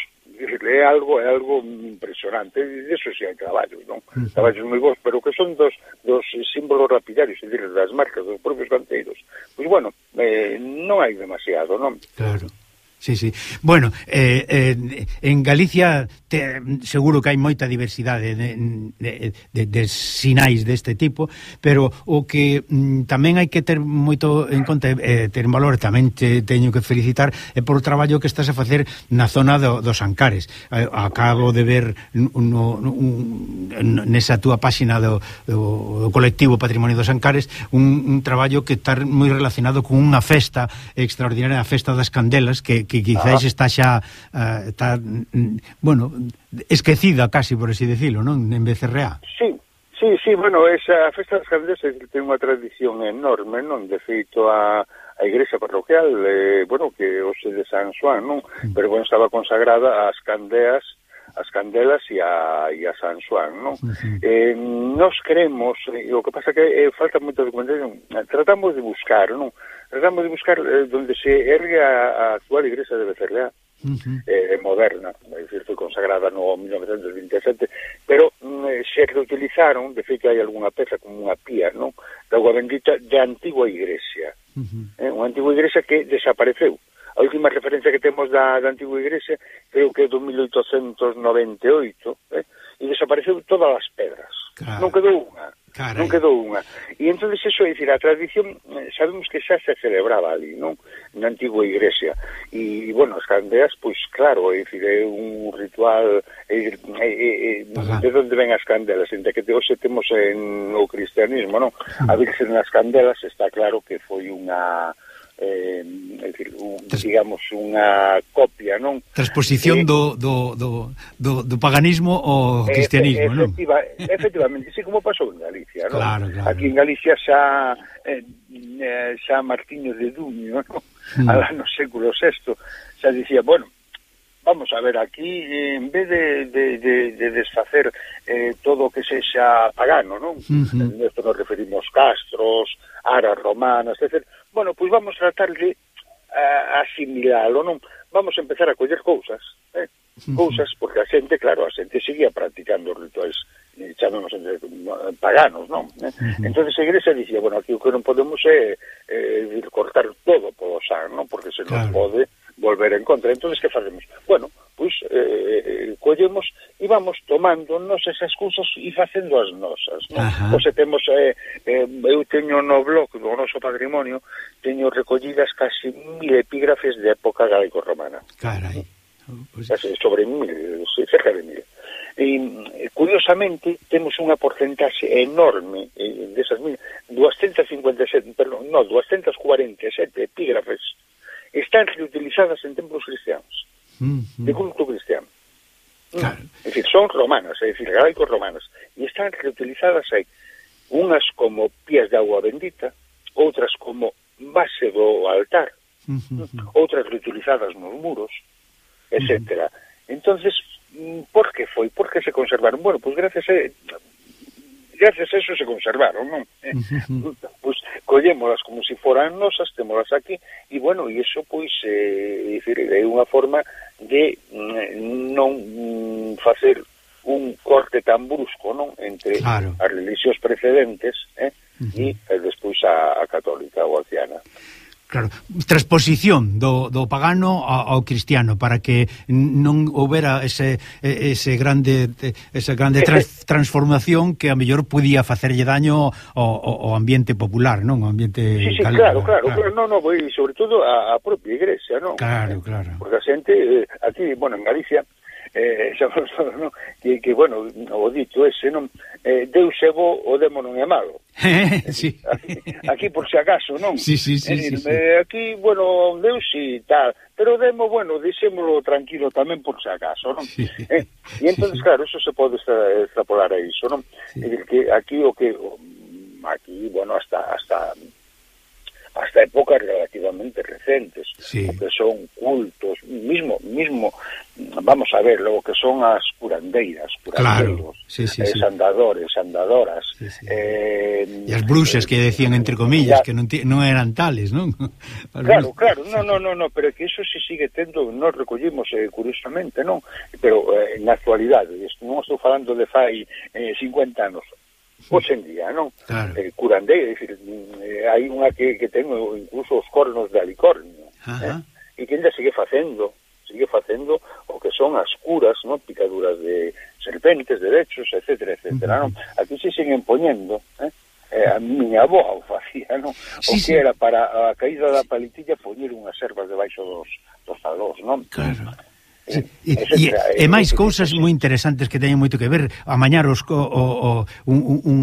quer é algo é algo impresionante, e eso si sí, hai caballos, non? Uh -huh. Caballos moi bons, pero que son dos, dos símbolos rapidarios, é dicir, das marcas dos propios canteiros. Pois, bueno, eh, non hai demasiado, non? Claro. Sí, sí. Bueno, eh, eh, en Galicia te, seguro que hai moita diversidade de, de, de, de sinais deste tipo, pero o que mm, tamén hai que ter moito en conta, eh, ter valor, tamén te teño que felicitar eh, por o traballo que estás a facer na zona do, dos Ancares. Eh, acabo de ver no, no, un, nesa túa páxina do, do, do colectivo Patrimonio dos Ancares un, un traballo que está moi relacionado con unha festa extraordinaria, a Festa das Candelas, que, que que quizás ah. está xa uh, está, mm, bueno, esquecida casi, por así decirlo, non? En BCRA. Sí, sí, sí, bueno, esa festa das Candeas ten unha tradición enorme, non? De feito, a a igrexa parroquial, eh, bueno, que hoxe de San Juan, non? Mm. Pero bueno, estaba consagrada ás candeas as candelas e a, e a San Juan, non? Sí, sí. Eh, nos creemos, eh, o que pasa que eh, falta moita documentación, tratamos de buscar, non? tratamos de buscar eh, donde se ergue a, a actual igrexa de Becerreá, uh -huh. eh, moderna, é dicir, foi consagrada no 1927, pero mm, eh, se reutilizaron, de feito hai algunha peza como unha pía, non? Da agua bendita de antigua igrexa, uh -huh. eh, unha antigua igrexa que desapareceu. A última referencia que temos da, da antigua igrexa creo que é do 1898, eh? e desapareceu todas as pedras. Claro. Non quedou unha. Carai. non quedou unha. E entón iso, é dicir, a tradición, eh, sabemos que xa se celebraba ali, non? Na antigua igrexa. E, bueno, as candeas, pois, claro, é dicir, é un ritual é, é, é, de onde ven as candelas, Entre que te hoxe temos en o cristianismo, non? A Virgen nas candelas está claro que foi unha eh, é dicir, un, digamos unha copia, non? Transposición eh, do, do, do, do, do paganismo ao cristianismo, efe, non? Efectiva, efectivamente, sí, como pasou en Galicia, non? Claro, claro. Aquí en Galicia xa eh, eh xa Martiño de Duño, non? Mm. Alá no século VI xa dicía, bueno, vamos a ver, aquí eh, en vez de, de, de, de desfacer eh, todo o que sexa pagano, non? Uh -huh. Esto nos referimos castros, aras romanas, etc. Bueno, pois pues vamos a tratar de uh, asimilarlo, non? Vamos a empezar a coller cousas, eh? Uh -huh. Cousas, porque a xente, claro, a xente seguía practicando os rituais chamemos eh, paganos, non? Eh? Uh -huh. Entón, a Igrexa dicía, bueno, aquí o que non podemos é eh, eh, cortar todo polo san, non? Porque se claro. non pode volver en contra. Entón, que facemos? Bueno, pois, eh, collemos e vamos tomando nos esas cousas e facendo as nosas, non? Ajá. Ose temos, eh, eh, eu teño no blog do noso patrimonio, teño recollidas casi mil epígrafes de época galaico-romana. Carai. Pues... Casi sobre mil, cerca de mil. E, curiosamente, temos unha porcentaxe enorme eh, desas mil, 257, perdón, no, 247 epígrafes están reutilizadas en templos cristianos, mm -hmm. de culto cristiano. Mm. Claro. Es decir, son romanas, es decir, galaicos romanas, e están reutilizadas aí, unhas como pies de agua bendita, outras como base do altar, uh -huh. outras reutilizadas nos muros, etcétera. Uh -huh. Entonces, Mm, Por que foi? Por que se conservaron? Bueno, pois gracias a, gracias a eso se conservaron, non? Eh, pois collémolas como se si foran nosas, témolas aquí, e bueno, e iso pois eh, dicir, é unha forma de mm, non mm, facer un corte tan brusco, non? Entre claro. as religións precedentes, eh? Uh -huh. e eh, despois a, a católica ou a anciana. Claro, transposición do, do pagano ao, ao cristiano para que non houbera ese, ese grande esa grande eh, eh. trans, transformación que a mellor podía facerlle daño ao, ao ambiente popular, non? O ambiente sí, sí, galego, claro, claro, claro, claro, no, no, sobre todo a, a propia igrexa, non? Claro, claro. Porque a xente eh, aquí, bueno, en Galicia eh, xa vos, non? Que, que, bueno, o dito ese, non? Eh, Deus é bo, o demo non é malo. sí. aquí, aquí por si acaso, non? Sí, sí, sí, eh, sí, sí. Eh, aquí, bueno, Deus si sí, tal, pero demo, bueno, dixémolo tranquilo tamén por si acaso, non? Sí. Eh, e entonces, sí. claro, eso se pode extrapolar a iso, non? Sí. Eh, que aquí o que... O, aquí, bueno, hasta hasta hasta épocas relativamente recentes, sí. que son cultos, mismo, mismo, vamos a ver, lo que son as curandeiras, curandeiros, claro. sí, sí, eh, sí. andadores, andadoras. Sí, sí. Eh, e as bruxas que decían, entre comillas, ya, que non, non eran tales, non? Claro, claro, no, no, no, no, pero que eso se sigue tendo, nos recollimos eh, curiosamente, non? Pero eh, na actualidade, non estou falando de fai eh, 50 anos, hoxe en día, non? Claro. Eh, curandeira, dicir, eh, hai unha que, que ten incluso os cornos de alicornio, eh? e que ainda sigue facendo, sigue facendo o que son as curas, non? Picaduras de serpentes, de lechos, etcétera, etcétera, uh -huh. non? Aquí se siguen poñendo, eh? eh, a miña avoa o facía, non? Sí, o que sí. era para a caída da palitilla poñer unhas ervas debaixo dos, dos talós, non? Claro. E, e, e máis cousas moi interesantes que teñen moito que ver amañar os, o, o, o, un, un,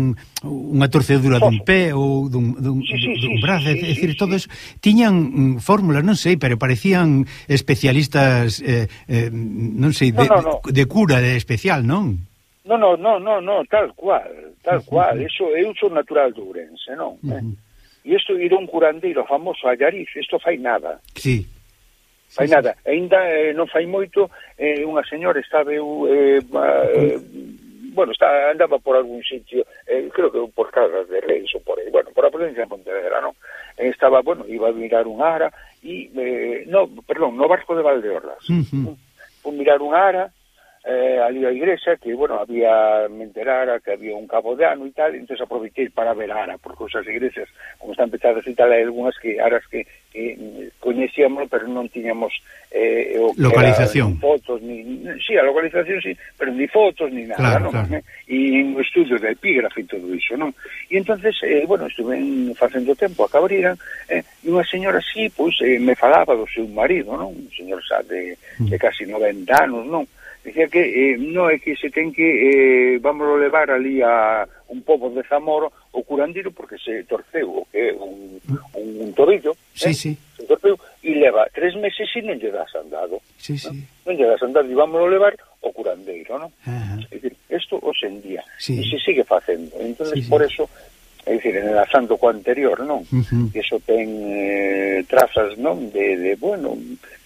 unha torcedura dun oh. pé ou dun, dun, sí, sí, dun brazo sí, sí, é dicir, todo eso tiñan mm, fórmulas, non sei, pero parecían especialistas eh, eh, non sei, de, no, no, no. de cura de especial, non? No, no, no, no, no tal cual tal cual, eso é son natural de Ourense non? Uh -huh. eh? e isto ir un curandeiro famoso a Yariz, isto fai nada sí Fai sí, nada, aínda eh, non fai moito eh, unha señora estaba eu eh, eh, bueno, está, andaba por algún sitio, eh, creo que por casas de Reis ou por aí, bueno, por a provincia de Pontevedra, non? Eh, estaba, bueno, iba a mirar un ara e, eh, no, perdón, no barco de Valdeorras. Uh -huh. Fui mirar un ara eh, ali a igrexa que, bueno, había me enterara que había un cabo de ano e tal, entonces aproveitei para ver ara, porque as igrexas, como están pechadas e tal, hai algunhas que aras que, que coñecíamos, pero non tiñamos eh, o que localización. Era, fotos, ni, sí, a localización sí, pero ni fotos ni nada, claro, non? Claro. E en estudios de epígrafe e todo iso, non? E entonces, eh, bueno, estuve facendo tempo a Cabrera, eh, e unha señora así, pois, eh, me falaba do seu marido, non? Un señor xa de, de mm. casi 90 anos, non? Dicía que eh, non é que se ten que eh, vámoslo levar ali a un pobo de Zamora o curandiro porque se torceu o que é un, un, un tobillo sí, eh? sí. se torceu e leva tres meses e non lle das andado sí, sí. non lle das andado e vámoslo levar o curandeiro non? Uh -huh. é dicir, isto hoxe en día sí. e se sigue facendo entonces sí, sí. por eso é dicir, en enlazando co anterior, non? Uh -huh. Eso ten eh, trazas, non? De, de bueno,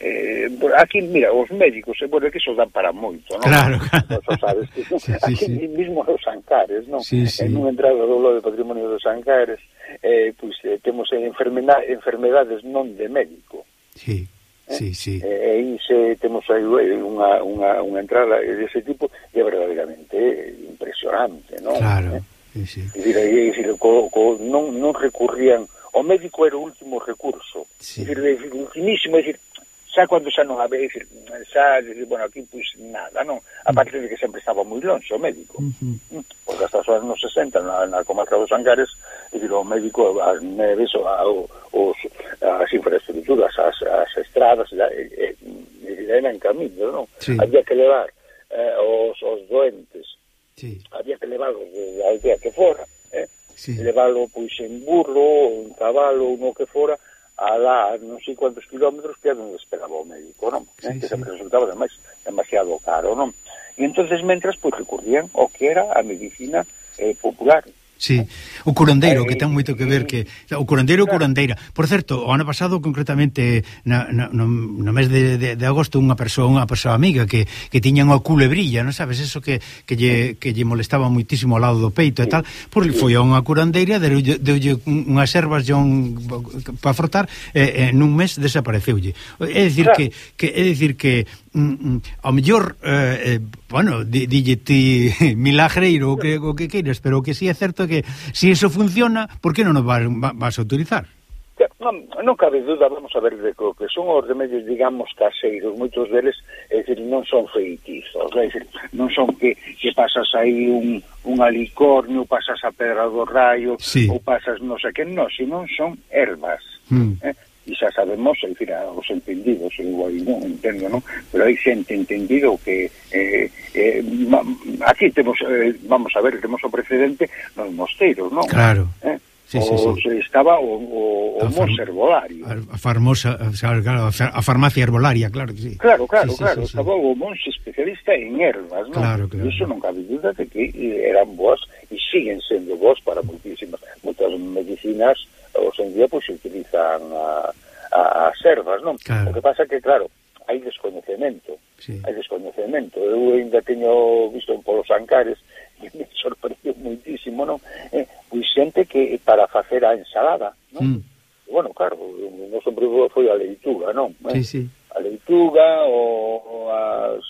eh, aquí, mira, os médicos, eh, bueno, que eso dan para moito, non? Claro, claro. Eso sabes, que, sí, aquí sí. mismo os Ancares, non? Sí, sí. En unha entrada do Lolo de Patrimonio dos Ancares, eh, pois pues, eh, temos enfermedad, enfermedades non de médico. Sí. Eh, sí, sí. Eh, e se temos aí eh, unha, unha, unha entrada dese tipo e verdadeiramente eh, impresionante, non? Claro. Eh? Sí, sí. Dicir, dicir, co, co, non, non recurrían o médico era o último recurso sí. dicir, dicir, ultimísimo dicir, xa cando xa non había dicir, xa, dicir, bueno, aquí pois nada non mm. a parte de que sempre estaba moi longe o médico uh -huh. Mm. porque hasta as horas non se sentan na, na comarca dos Angares dicir, o médico as neves o, os, as infraestructuras as, as estradas e, e, e, eran camiños non? Sí. había que levar eh, os, os doentes sí. había que levarlo a aldea que fora, eh? sí. levarlo pois en burro, ou en cabalo, ou no que fora, a lá non sei quantos kilómetros que era onde esperaba o médico, non? Sí, eh? Que sí. sempre resultaba demais, demasiado caro, non? E entonces mentras, pois, recurrían o que era a medicina eh, popular, Sí, o curandeiro, que ten moito que ver eh, que o curandeiro ou curandeira. Por certo, o ano pasado concretamente na, na, no, no mes de, de, de agosto unha persoa, unha persoa amiga que, que tiñan a culebrilla, non sabes, eso que, que, lle, que lle molestaba moitísimo ao lado do peito e tal, por foi a unha curandeira, deulle, deulle unhas ervas un, para frotar e, e nun mes desapareceulle. É dicir claro. que, que é dicir que ao mellor eh, eh, bueno, di, dille ti milagreiro o que, o que queiras, pero o que si sí é certo é que se si eso funciona, por que non o vas, vas a utilizar? Non, non cabe duda, vamos a ver de co que son os remedios, digamos, caseiros, moitos deles, é dicir, non son feitizos, é dicir, non son que, que pasas aí un, un alicornio, pasas a pedra do raio, sí. ou pasas non sei que, non, senón son ervas. Mm. Eh? e xa sabemos, é dicir, os entendidos, eu aí non entendo, non? Pero hai xente entendido que eh, eh, ma, aquí temos, eh, vamos a ver, temos o precedente nos mosteiros, non? Claro. Eh? Sí, sí, sí. O, estaba o, o, o a far, herbolario. A, farmosa, claro, a farmacia herbolaria, claro que sí. Claro, claro, sí, sí, claro. Sí, estaba sí. o monxe especialista en ervas, non? Claro, claro. Iso non cabe dúda de que eh, eran boas e siguen sendo boas para moitísimas, moitas medicinas hoxe en día pois, se utilizan a, a, as ervas, non? Claro. O que pasa que, claro, hai descoñecemento, sí. hai descoñecemento. Eu ainda teño visto polos ancares, e me sorprendeu muitísimo, non? Eh, pois xente que para facer a ensalada, non? Mm. Bueno, claro, o noso primeiro foi a leituga, non? Eh? Sí, sí. A leituga, ou as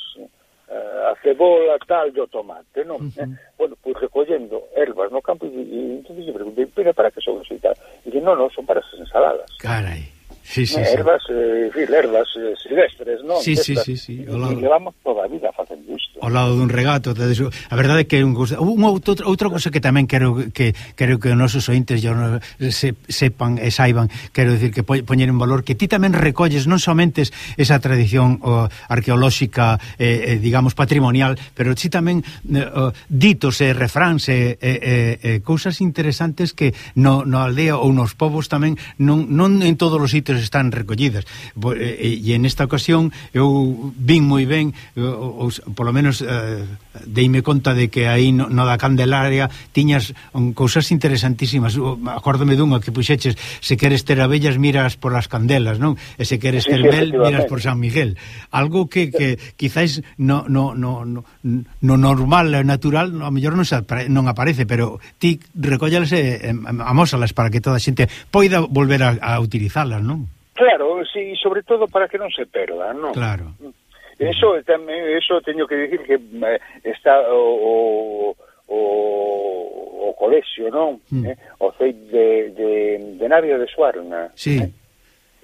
Eh, a cebola, tal, e o tomate, non? Uh -huh. eh? Bueno, pois pues, recollendo ervas no campo e, e entón lle preguntei, pero para que son eso e tal? E dixen, non, non, son para as ensaladas. Carai. Sí, sí, eh, sí. eh, fil, ervas eh, silvestres, non? Sí, sí, sí, sí. O lado... levamos toda a vida facendo isto. Ao lado dun regato, tedes, a verdade é que un, unha outra, outra cousa que tamén quero que quero que os nosos ointes yo, no, se, sepan e saiban, quero decir que poñer en valor que ti tamén recolles non somente esa tradición o, arqueolóxica, eh, eh, digamos patrimonial, pero ti tamén eh, o, ditos e eh, refráns e eh, eh, eh, cousas interesantes que no, no aldea ou nos povos tamén non, non en todos os sitios están recollidas. E, eh, eh, e en esta ocasión eu vin moi ben os, polo menos eh, deime conta de que aí no, no da Candelaria tiñas um, cousas interesantísimas acórdome dunha que puxeches se queres ter abellas miras por as candelas non e se queres sí, ter sí, mel miras por San Miguel algo que, que quizáis no, no, no, no, no normal natural a mellor non, se, non aparece pero ti recóllalas e amósalas para que toda a xente poida volver a, a utilizalas non? Claro, sí, sobre todo para que non se perda, non? Claro. Eso tamén eso teño que dicir que eh, está o o, o colexio, non? Mm. Eh? O CEIP de, de, de Navio de Suarna. Sí. Eh?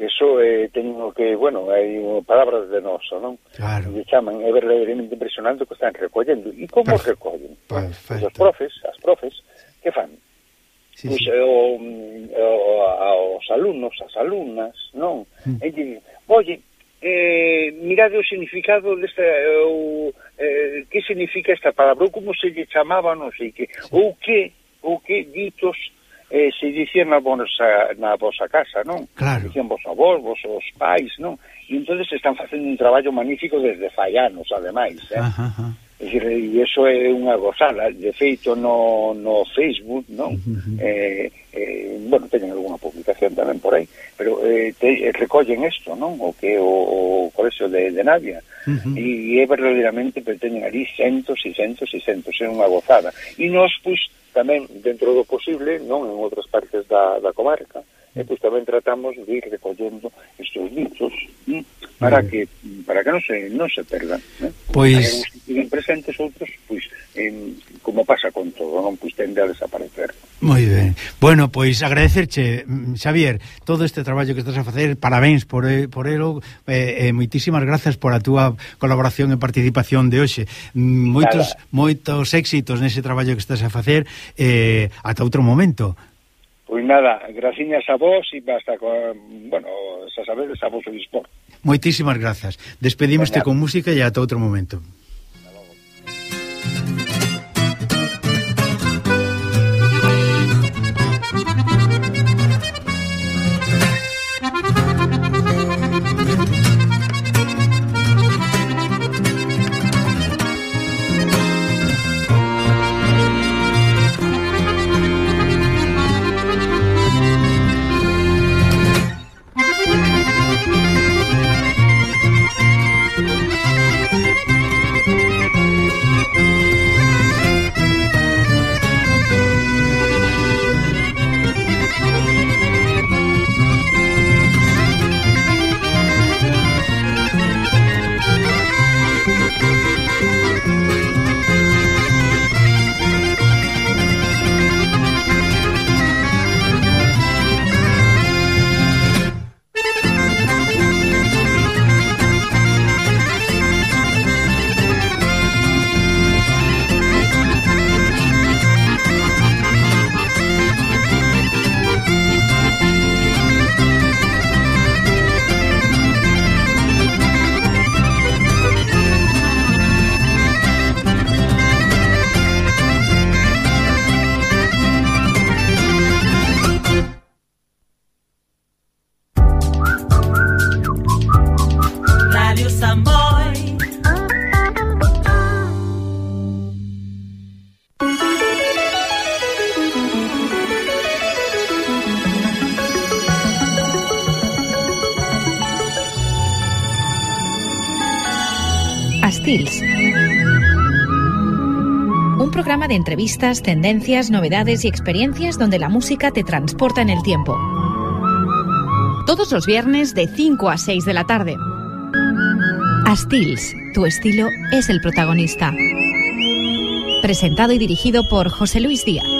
Eso eh, teño que, bueno, hai palabras de noso, non? Claro. E chaman, é verdadeiramente impresionante o que están recollendo. E como Perf recollen? Perfecto. Os profes, as profes, que fan? sí, pois, sí. Eh, o, mm, o, aos alumnos, as alumnas, non? Mm. E dicen, oye, eh, mirade o significado desta, eh, ou, eh, que significa esta palabra, ou como se lle chamaba, non sei que, sí. ou que, ou que ditos eh, se dicían na vosa, na vosa casa, non? Claro. Dicían vos avós, vos os pais, non? E entonces están facendo un traballo magnífico desde fai anos, ademais, eh? Ajá, ajá. Dicir, e iso é unha gozada, de feito no, no Facebook, non? Eh, eh, bueno, teñen algunha publicación tamén por aí, pero eh, te, recollen isto, non? O que o, o colexo de, de Navia, uh -huh. e é verdadeiramente, pero teñen ali centos e centos e centos, é unha gozada. E nos, pois, tamén, dentro do posible, non? En outras partes da, da comarca, uh e pois tamén tratamos de ir recollendo estes dichos né? Mm, para que para que non se non se perdan, eh? Pois en presentes outros, pois en, como pasa con todo, non pois tende a desaparecer. Moi ben. Bueno, pois agradecerche, mm, Xavier, todo este traballo que estás a facer, parabéns por, por elo, eh, eh, moitísimas grazas por a túa colaboración e participación de hoxe. Mm, moitos Nada. moitos éxitos nese traballo que estás a facer, eh, ata outro momento. Pois nada, graciñas a vos e basta con, bueno, xa sabedes, a vos o dispor. Moitísimas grazas. Despedimos con música e ata outro momento. Entrevistas, tendencias, novedades y experiencias donde la música te transporta en el tiempo. Todos los viernes de 5 a 6 de la tarde. Astils, tu estilo es el protagonista. Presentado y dirigido por José Luis Díaz.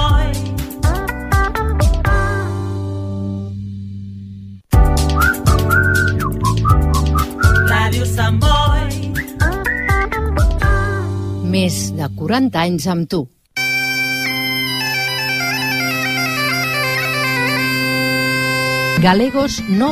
Més de 40 anys amb tu. Galegos no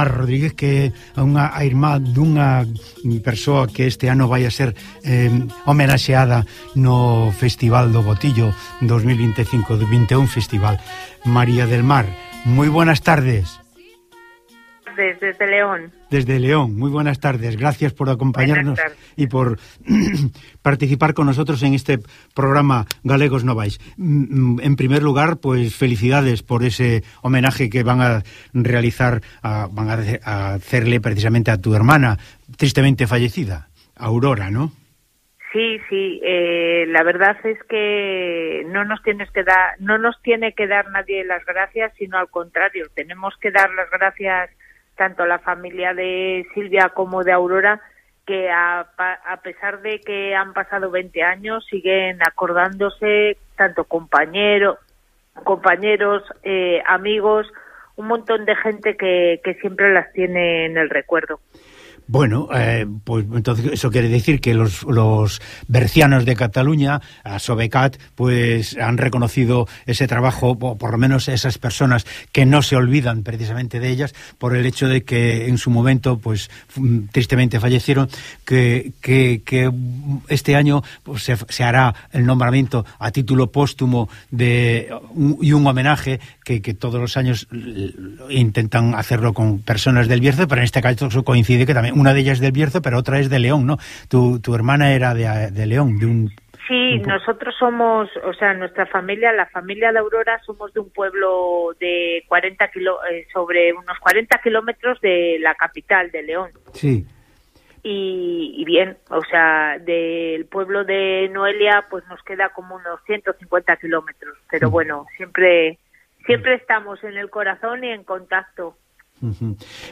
Mar Rodríguez que é unha a irmá dunha persoa que este ano vai a ser eh, homenaxeada no Festival do Botillo 2025 do 21 Festival María del Mar moi buenas tardes Desde León. Desde León, muy buenas tardes. Gracias por acompañarnos tardes. Y por participar con nosotros en este programa Galegos Novais. Mm, mm, En primer lugar, pues felicidades por ese homenaje que van a realizar, van a hacerle precisamente a tu hermana, tristemente fallecida, Aurora, ¿no? Sí, sí. eh, la verdad es que no nos tienes que dar, no nos tiene que dar nadie las gracias, sino al contrario, tenemos que dar las gracias tanto a la familia de Silvia como de Aurora, que a, a pesar de que han pasado 20 años siguen acordándose tanto compañeros, compañeros, eh, amigos, un montón de gente que siempre las tiene en el recuerdo. Bueno, eh, pues entonces eso quiere decir que los, los bercianos de Cataluña, a Sobecat, pues han reconocido ese trabajo, o por lo menos esas personas que no se olvidan precisamente de ellas, por el hecho de que en su momento, pues f- tristemente fallecieron, que, que, que este año pues, se, se hará el nombramiento a título póstumo de y un homenaje que, que todos los años intentan hacerlo con personas del Bierzo, pero en este caso coincide que también una de ellas es del Bierzo, pero otra es de León, ¿no? Tu, tu hermana era de, de León, de un... Sí, nosotros somos, o sea, nuestra familia, la familia de Aurora, somos de un pueblo de 40 kilo, eh, sobre unos 40 kilómetros de la capital, de León. Sí. Y, y bien, o sea, del pueblo de Noelia, pues nos queda como unos 150 kilómetros. Pero bueno, siempre, siempre estamos en el corazón y en contacto.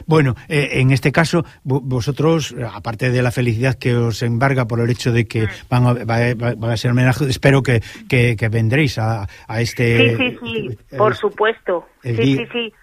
Bueno, eh, en este caso, vo- vosotros, aparte de la felicidad que os embarga por el hecho de que van a, va, va- van a ser homenaje, espero que, que, que vendréis a, a este... Sí, sí, sí, eh, por supuesto. Sí, día- sí, sí.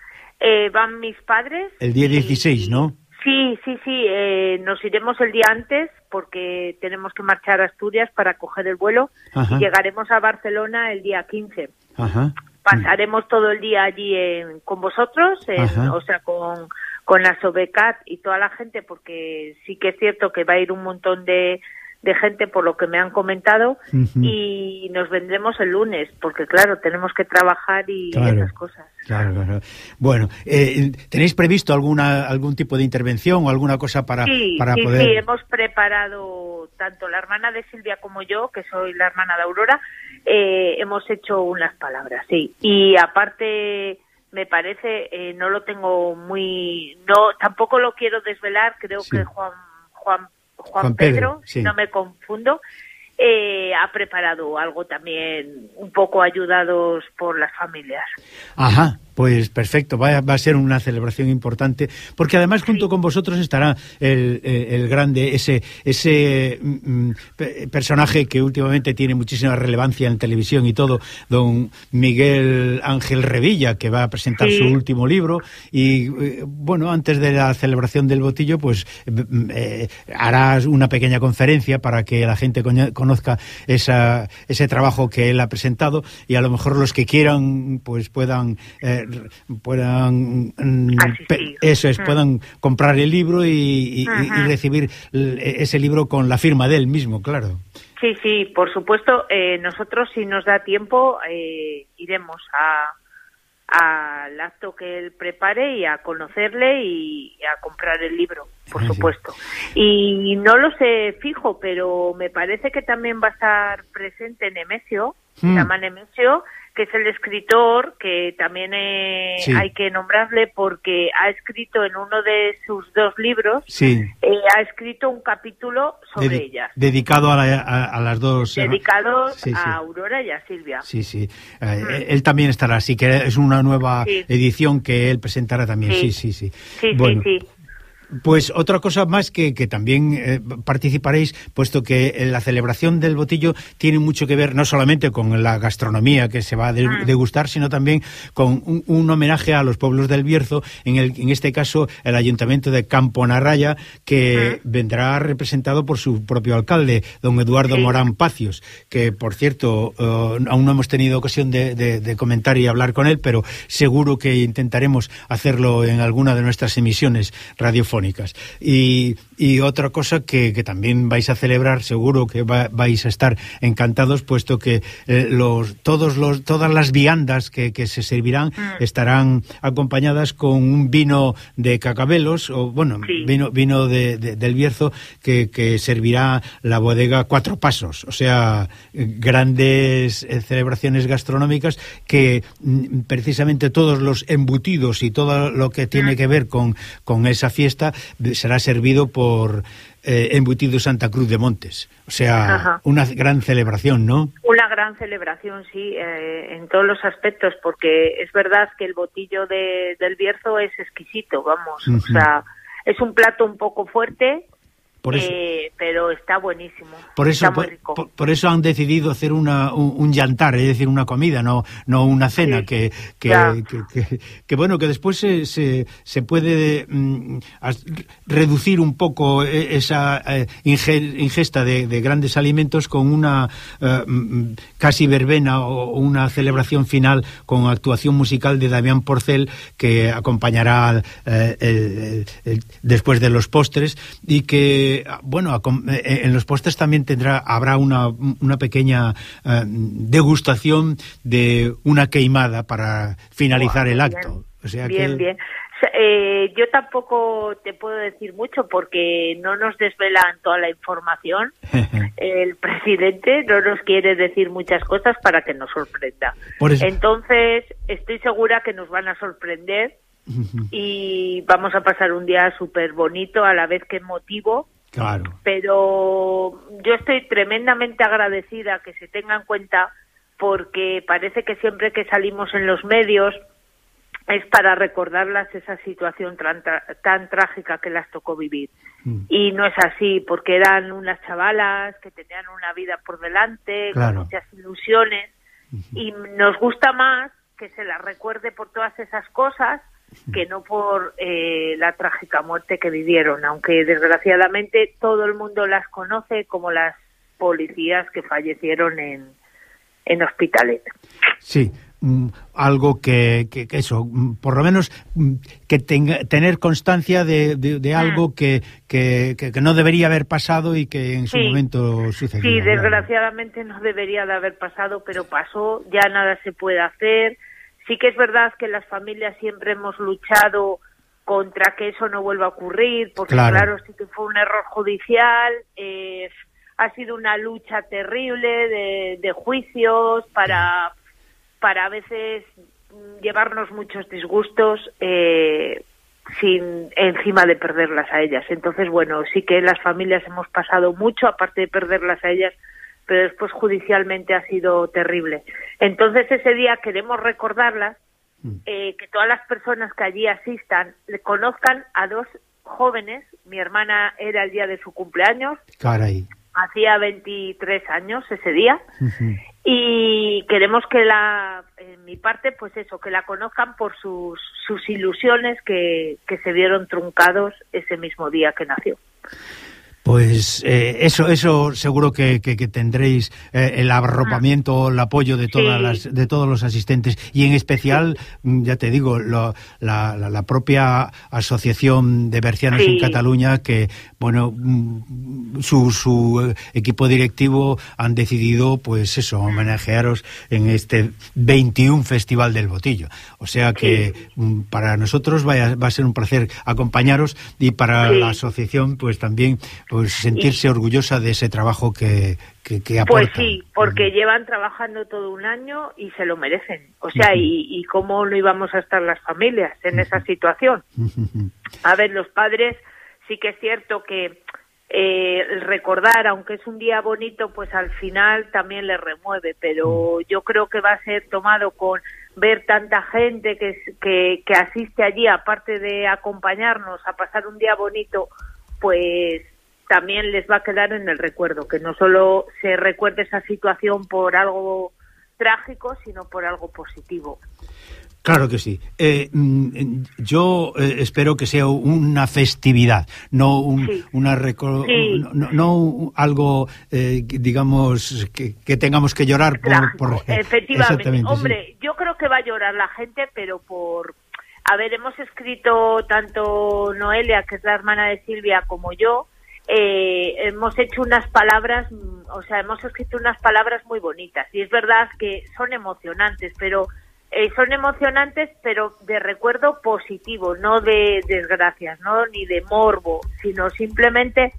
Eh, van mis padres. El día 16, ¿no? Sí, sí, sí. eh, nos iremos el día antes porque tenemos que marchar a Asturias para coger el vuelo Ajá. y llegaremos a Barcelona el día 15. Ajá. Pasaremos todo el día allí en- con vosotros, en- o sea, con, con la Sobecat y toda la gente, porque sí que es cierto que va a ir un montón de, de gente por lo que me han comentado y nos vendremos el lunes, porque claro, tenemos que trabajar y Claro. esas cosas. Claro, claro. Bueno, eh, ¿tenéis previsto alguna algún tipo de intervención o alguna cosa para, sí, para sí, poder...? sí, hemos preparado tanto la hermana de Silvia como yo, que soy la hermana de Aurora, eh, hemos hecho unas palabras, sí. Y aparte, me parece, eh, no lo tengo muy, no, tampoco lo quiero desvelar, creo Sí. que Juan, Juan, Juan, Juan Pedro, Pedro, si no me confundo, eh, ha preparado algo también un poco ayudados por las familias. Ajá, pues perfecto, va a, va a ser una celebración importante, porque además junto con vosotros estará el, el- el grande, ese ese mm, mm, pe- personaje que últimamente tiene muchísima relevancia en televisión y todo, don Miguel Ángel Revilla, que va a presentar Sí. su último libro y eh, bueno, antes de la celebración del botillo, pues mm, eh, harás una pequeña conferencia para que la gente conozca esa, ese trabajo que él ha presentado y a lo mejor los que quieran pues puedan eh, puedan mm, eso es Mm. puedan comprar el libro y, recibir ese libro con la firma de él mismo claro Sí, sí, por supuesto. eh, nosotros, si nos da tiempo, eh, iremos a al acto que él prepare y a conocerle y a comprar el libro, por Ah, sí. supuesto. Y no lo sé fijo, pero me parece que también va a estar presente Nemesio, se Hmm. llama Nemesio, que es el escritor que también eh, Sí. hay que nombrarle porque ha escrito en uno de sus dos libros, sí eh, ha escrito un capítulo sobre dedi- ellas dedicado a, la- a- a las dos Sí, sí. a Aurora y a Silvia. Sí, sí. Eh, Él también estará, así que es una nueva edición que él presentará también. Sí, sí, Sí. Bueno, sí, sí. Pues otra cosa más que, que también eh, participaréis, puesto que la celebración del botillo tiene mucho que ver no solamente con la gastronomía que se va a Ah. degustar, sino también con un, un homenaje a los pueblos del Bierzo, en, el, en este caso el ayuntamiento de Campo Narraya, que vendrá representado por su propio alcalde, don Eduardo Sí. Morán Pacios, que por cierto eh, aún no hemos tenido ocasión de, de- de comentar y hablar con él, pero seguro que intentaremos hacerlo en alguna de nuestras emisiones radiofónicas radiofónicas. Y y otra cosa que, que también vais a celebrar, seguro que va- vais a estar encantados, puesto que eh, los, todos los, todas las viandas que, que se servirán estarán acompañadas con un vino de cacabelos, o bueno, vino, vino de- de- del Bierzo, que, que servirá la bodega Cuatro Pasos, o sea, grandes eh, celebraciones gastronómicas que mm, precisamente todos los embutidos y todo lo que tiene que ver con, con esa fiesta será servido por eh, Embutido Santa Cruz de Montes. O sea, Ajá. una gran celebración, ¿no? Una gran celebración, sí, eh, en todos los aspectos, porque es verdad que el botillo de, del Bierzo es exquisito, vamos, o sea, es un plato un poco fuerte, Por eso- eh, pero está buenísimo, Por eso, está muy rico. por- por eso han decidido hacer una, un, un llantar, es decir, una comida, no, no una cena, que, que, ya. que, que- que, bueno, que después se, se, se puede mm, as- reducir un poco eh, esa eh, inge- ingesta de, de grandes alimentos con una eh, mm, casi verbena o una celebración final con actuación musical de Damián Porcel que acompañará el- el- el- después de los postres y que bueno acom- eh, en los postres también tendrá habrá una, una pequeña eh, degustación de una queimada para finalizar el acto o sea bien, que bien. Eh, yo tampoco te puedo decir mucho porque no nos desvelan toda la información. El presidente no nos quiere decir muchas cosas para que nos sorprenda. Entonces, estoy segura que nos van a sorprender y vamos a pasar un día súper bonito a la vez que emotivo. Claro Pero yo estoy tremendamente agradecida que se tenga en cuenta porque parece que siempre que salimos en los medios es para recordarlas esa situación tan, tra- tan trágica que las tocó vivir. Y no es así, porque eran unas chavalas que tenían una vida por delante, Claro. con muchas ilusiones, y nos gusta más que se las recuerde por todas esas cosas que no por eh, la trágica muerte que vivieron, aunque desgraciadamente todo el mundo las conoce como las policías que fallecieron en, en Hospitalet. Sí, mm, algo que, que- que eso, mm, por lo menos mm, que tenga, tener constancia de, de- de algo que, que, no debería haber pasado y que en su Sí. momento sucedió. Sí, claro. desgraciadamente no debería de haber pasado, pero pasó, ya nada se puede hacer. Sí que es verdad que las familias siempre hemos luchado contra que eso no vuelva a ocurrir, porque Claro. claro, sí que fue un error judicial, eh, ha sido una lucha terrible de, de juicios para, para a veces llevarnos muchos disgustos eh, sin encima de perderlas a ellas. Entonces, bueno, sí que las familias hemos pasado mucho, aparte de perderlas a ellas, pero después judicialmente ha sido terrible. Entonces, ese día queremos recordarlas, eh, que todas las personas que allí asistan le conozcan a dos jóvenes. Mi hermana era el día de su cumpleaños, Caray. hacía 23 años ese día, y queremos que la, en mi parte, pues eso, que la conozcan por sus, sus ilusiones que, que se vieron truncados ese mismo día que nació. Pues eh, eso eso seguro que, que- que tendréis eh, el arropamiento, el apoyo de todas Sí. las de todos los asistentes. Y en especial mm, ya te digo lo- la, la- la propia asociación de bercianos Sí. en Cataluña que bueno mm, su, su eh, equipo directivo han decidido pues eso homenajearos en este 21 Festival del Botillo. O sea que mm, para nosotros vaya- va a ser un placer acompañaros y para la asociación pues también pues sentirse orgullosa de ese trabajo que, que, que Pues sí, porque llevan trabajando todo un año y se lo merecen. O sea, y, y cómo no íbamos a estar las familias en esa situación. A ver, los padres sí que es cierto que eh, recordar, aunque es un día bonito, pues al final también le remueve, pero yo creo que va a ser tomado con ver tanta gente que, que asiste allí, aparte de acompañarnos a pasar un día bonito, pues también les va a quedar en el recuerdo, que no solo se recuerde esa situación por algo trágico, sino por algo positivo. Claro que sí. Eh, mm, yo eh, espero que sea una festividad, no un, Sí. una Sí. no, algo, eh, que, digamos, que, que tengamos que llorar por... por- Efectivamente. Sí. Hombre, yo creo que va a llorar la gente, pero por... A ver, hemos escrito tanto Noelia, que es la hermana de Silvia, como yo, eh, hemos hecho unas palabras, mm, o sea, hemos escrito unas palabras muy bonitas. Y es verdad que son emocionantes, pero eh, son emocionantes, pero de recuerdo positivo, no de desgracias, no ni de morbo, sino simplemente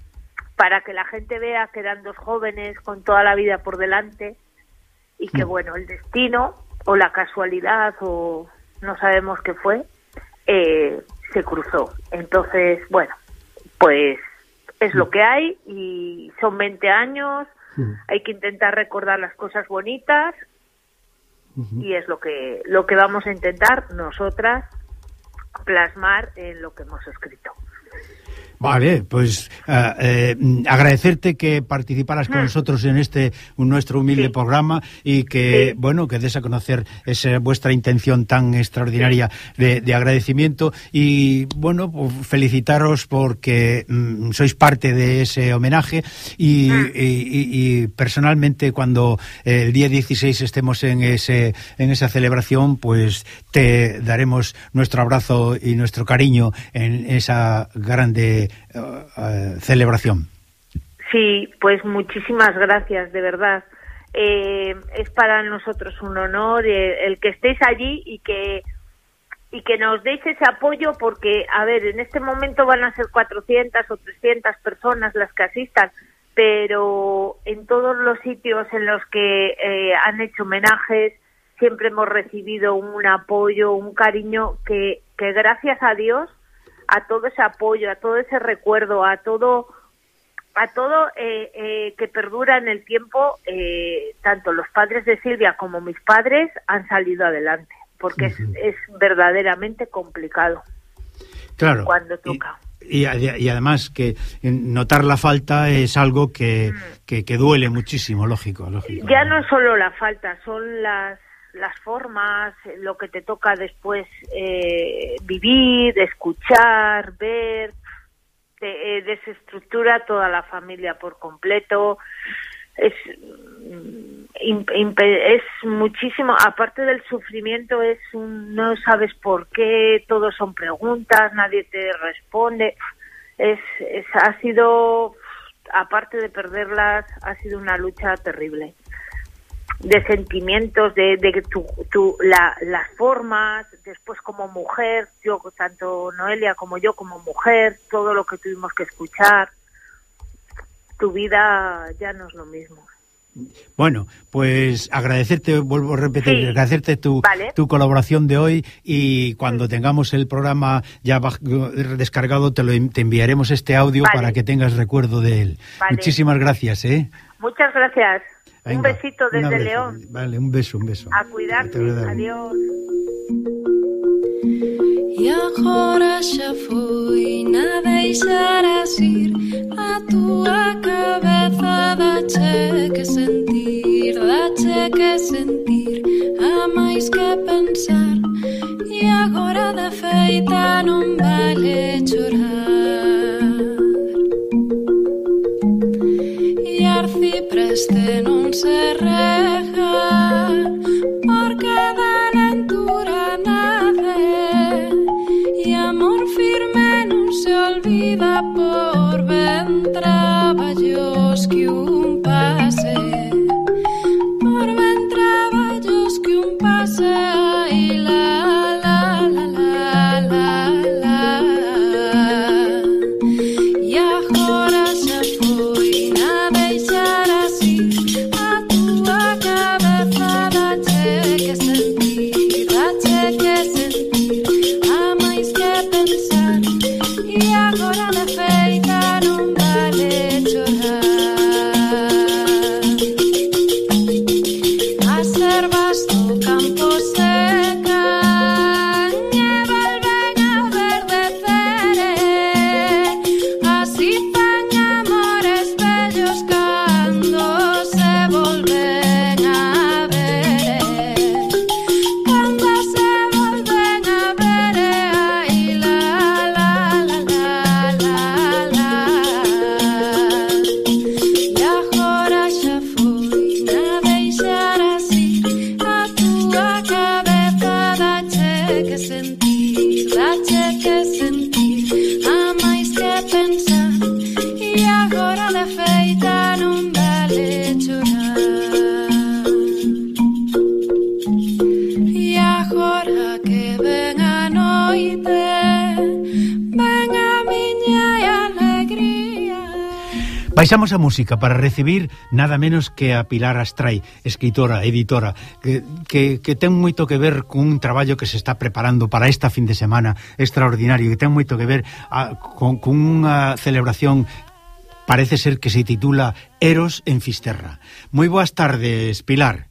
para que la gente vea que eran dos jóvenes con toda la vida por delante y que bueno, el destino o la casualidad o no sabemos qué fue, eh, se cruzó. Entonces, bueno, pues es lo que hay y son 20 años, hay que intentar recordar las cosas bonitas y es lo que lo que vamos a intentar nosotras plasmar en lo que hemos escrito. Vale, pues ah, eh, mm, agradecerte que participaras con Mm. nosotros en este nuestro humilde Sí. programa y que, Sí. bueno, que des a conocer esa vuestra intención tan extraordinaria de, de agradecimiento y, bueno, pues, felicitaros porque mm, sois parte de ese homenaje y, y- y- y personalmente cuando eh, el día 16 estemos en ese en esa celebración, pues te daremos nuestro abrazo y nuestro cariño en esa grande eh, eh, celebración. Sí, pues muchísimas gracias, de verdad. Eh, es para nosotros un honor eh, el que estéis allí y que y que nos deis ese apoyo porque, a ver, en este momento van a ser 400 o 300 personas las que asistan, pero en todos los sitios en los que eh, han hecho homenajes siempre hemos recibido un apoyo, un cariño que, que gracias a Dios, a todo ese apoyo, a todo ese recuerdo, a todo a todo eh, eh, que perdura en el tiempo, eh, tanto los padres de Silvia como mis padres han salido adelante, porque es, es verdaderamente complicado Claro. cuando toca. Y, y además que notar la falta es algo que, que, que duele muchísimo, lógico, lógico. Ya no solo la falta, son las las formas, lo que te toca después eh, vivir, escuchar, ver, te, eh, desestructura toda la familia por completo. Es, mm, es muchísimo, aparte del sufrimiento, es un, no sabes por qué, todos son preguntas, nadie te responde. Es, es, ha sido, aparte de perderlas, ha sido una lucha terrible de sentimientos, de, de tu, tu, la, las formas, después como mujer, yo tanto Noelia como yo como mujer, todo lo que tuvimos que escuchar, tu vida ya no es lo mismo. Bueno, pues agradecerte, vuelvo a repetir, Sí. agradecerte tu, Vale. tu colaboración de hoy y cuando tengamos el programa ya descargado te, lo, te enviaremos este audio Vale. para que tengas recuerdo de él. Vale. Muchísimas gracias, ¿eh? Muchas gracias. Venga, un besito desde abrazo, León. Vale, un beso, un beso. A cuidarte. Adiós. E agora xa foi, nada deixarás ir A tua cabeza dache que sentir, dache que sentir A máis que pensar E agora de feita non vale chorar este non se rega Porque da lentura nace E amor firme non se olvida por ben traballos que un pase Por ben traballos que un pase. Baixamos a música para recibir nada menos que a Pilar Astray, escritora, editora, que, que, que ten moito que ver cun traballo que se está preparando para esta fin de semana extraordinario, que ten moito que ver a, con, con unha celebración parece ser que se titula Eros en Fisterra. Moi boas tardes, Pilar.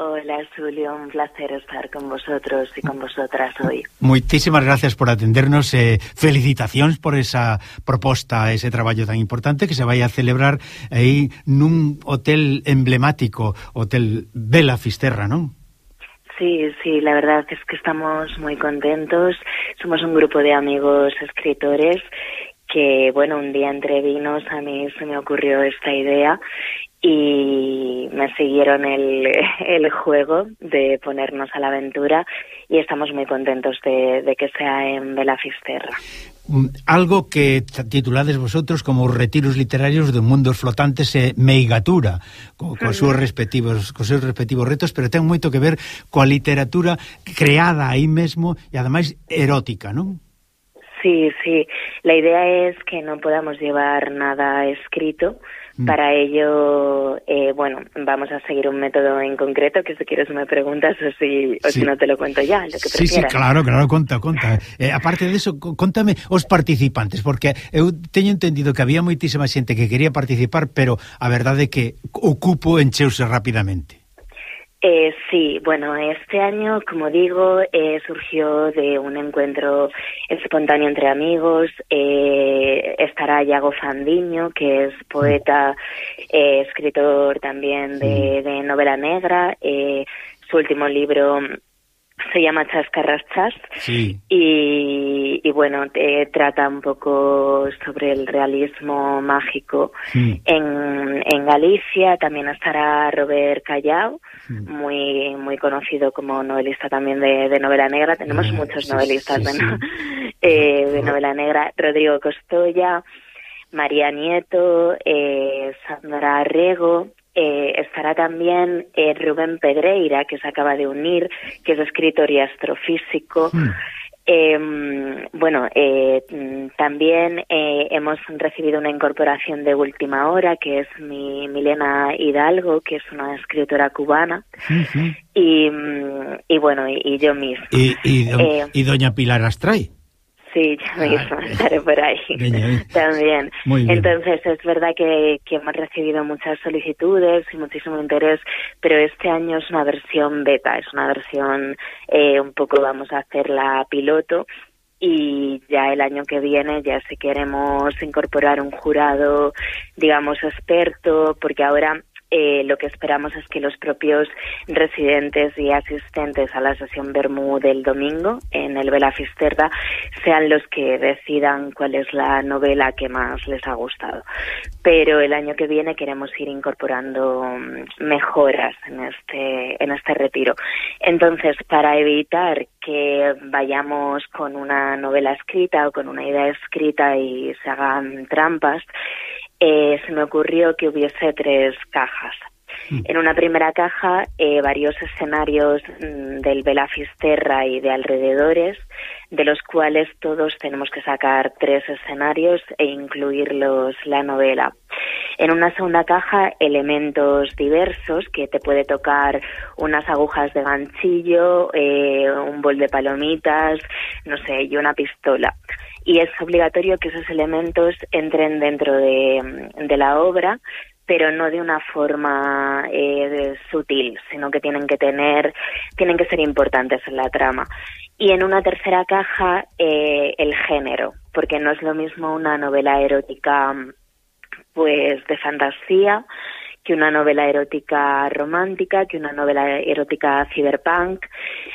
Hola, Julio, un placer estar con vosotros y con vosotras hoy. Moitísimas gracias por atendernos eh, felicitacións por esa proposta, ese traballo tan importante que se vai a celebrar aí nun hotel emblemático, Hotel Vela Fisterra, non? Sí, sí, la verdad es que estamos muy contentos. Somos un grupo de amigos escritores que, bueno, un día entre vinos a mí se me ocurrió esta idea y me siguieron el, el, juego de ponernos a la aventura y estamos muy contentos de, de que sea en Belafisterra. Mm, algo que titulades vosotros como retiros literarios de mundos flotantes e meigatura, co, co seus respectivos co seus respectivos retos, pero ten moito que ver coa literatura creada aí mesmo e ademais erótica, non? Sí, sí. La idea es que no podamos llevar nada escrito, Mm. Para ello, eh, bueno, vamos a seguir un método en concreto, que si quieres me preguntas o si, o sí. si no te lo cuento ya, lo que Sí, prefieras. sí, claro, claro, conta, conta. Eh, aparte de eso, contame os participantes, porque eu teño entendido que había moitísima xente que quería participar, pero a verdade é que o cupo encheuse rapidamente. Eh, sí, bueno, este año, como digo, eh, surgió de un encuentro espontáneo entre amigos. Eh, estará Iago Fandiño, que es poeta, eh, escritor también de, de novela negra. Eh, su último libro se llama Chascarrachas sí. y, y bueno, eh, trata un poco sobre el realismo mágico sí. en, en Galicia. También estará Robert Callao, sí. muy muy conocido como novelista también de, de novela negra. Tenemos Ah, muchos novelistas de, no- eh, de novela negra. Rodrigo Costoya, María Nieto, eh, Sandra Rego, eh, estará también eh, Rubén Pedreira, que se acaba de unir, que es escritor y astrofísico. Eh, bueno, eh, también eh, hemos recibido una incorporación de última hora, que es mi Milena Hidalgo, que es una escritora cubana, y, mm, y bueno, y, y yo misma. Do, Eh, e doña Pilar Astray. Sí, yo misma estaré por ahí veña. también. Muy bien. Entonces, es verdad que, que hemos recibido muchas solicitudes y muchísimo interés, pero este año es una versión beta, es una versión eh, un poco, vamos a hacer la piloto y ya el año que viene ya si queremos incorporar un jurado, digamos, experto, porque ahora eh, lo que esperamos es que los propios residentes y asistentes a la sesión Bermú del domingo en el Vela Fisterra sean los que decidan cuál es la novela que más les ha gustado. Pero el año que viene queremos ir incorporando mm, mejoras en este, en este retiro. Entonces, para evitar que vayamos con una novela escrita o con una idea escrita y se hagan trampas, eh, se me ocurrió que hubiese tres cajas. En una primera caja, eh, varios escenarios mm, del Vela Fisterra y de alrededores, de los cuales todos tenemos que sacar tres escenarios e incluirlos la novela. En una segunda caja, elementos diversos que te puede tocar unas agujas de ganchillo, eh, un bol de palomitas, no sé, y una pistola. Y es obligatorio que esos elementos entren dentro de, de la obra, pero no de una forma eh, sutil, sino que tienen que tener, tienen que ser importantes en la trama. Y en una tercera caja, eh, el género, porque no es lo mismo una novela erótica pues de fantasía que una novela erótica romántica, que una novela erótica cyberpunk.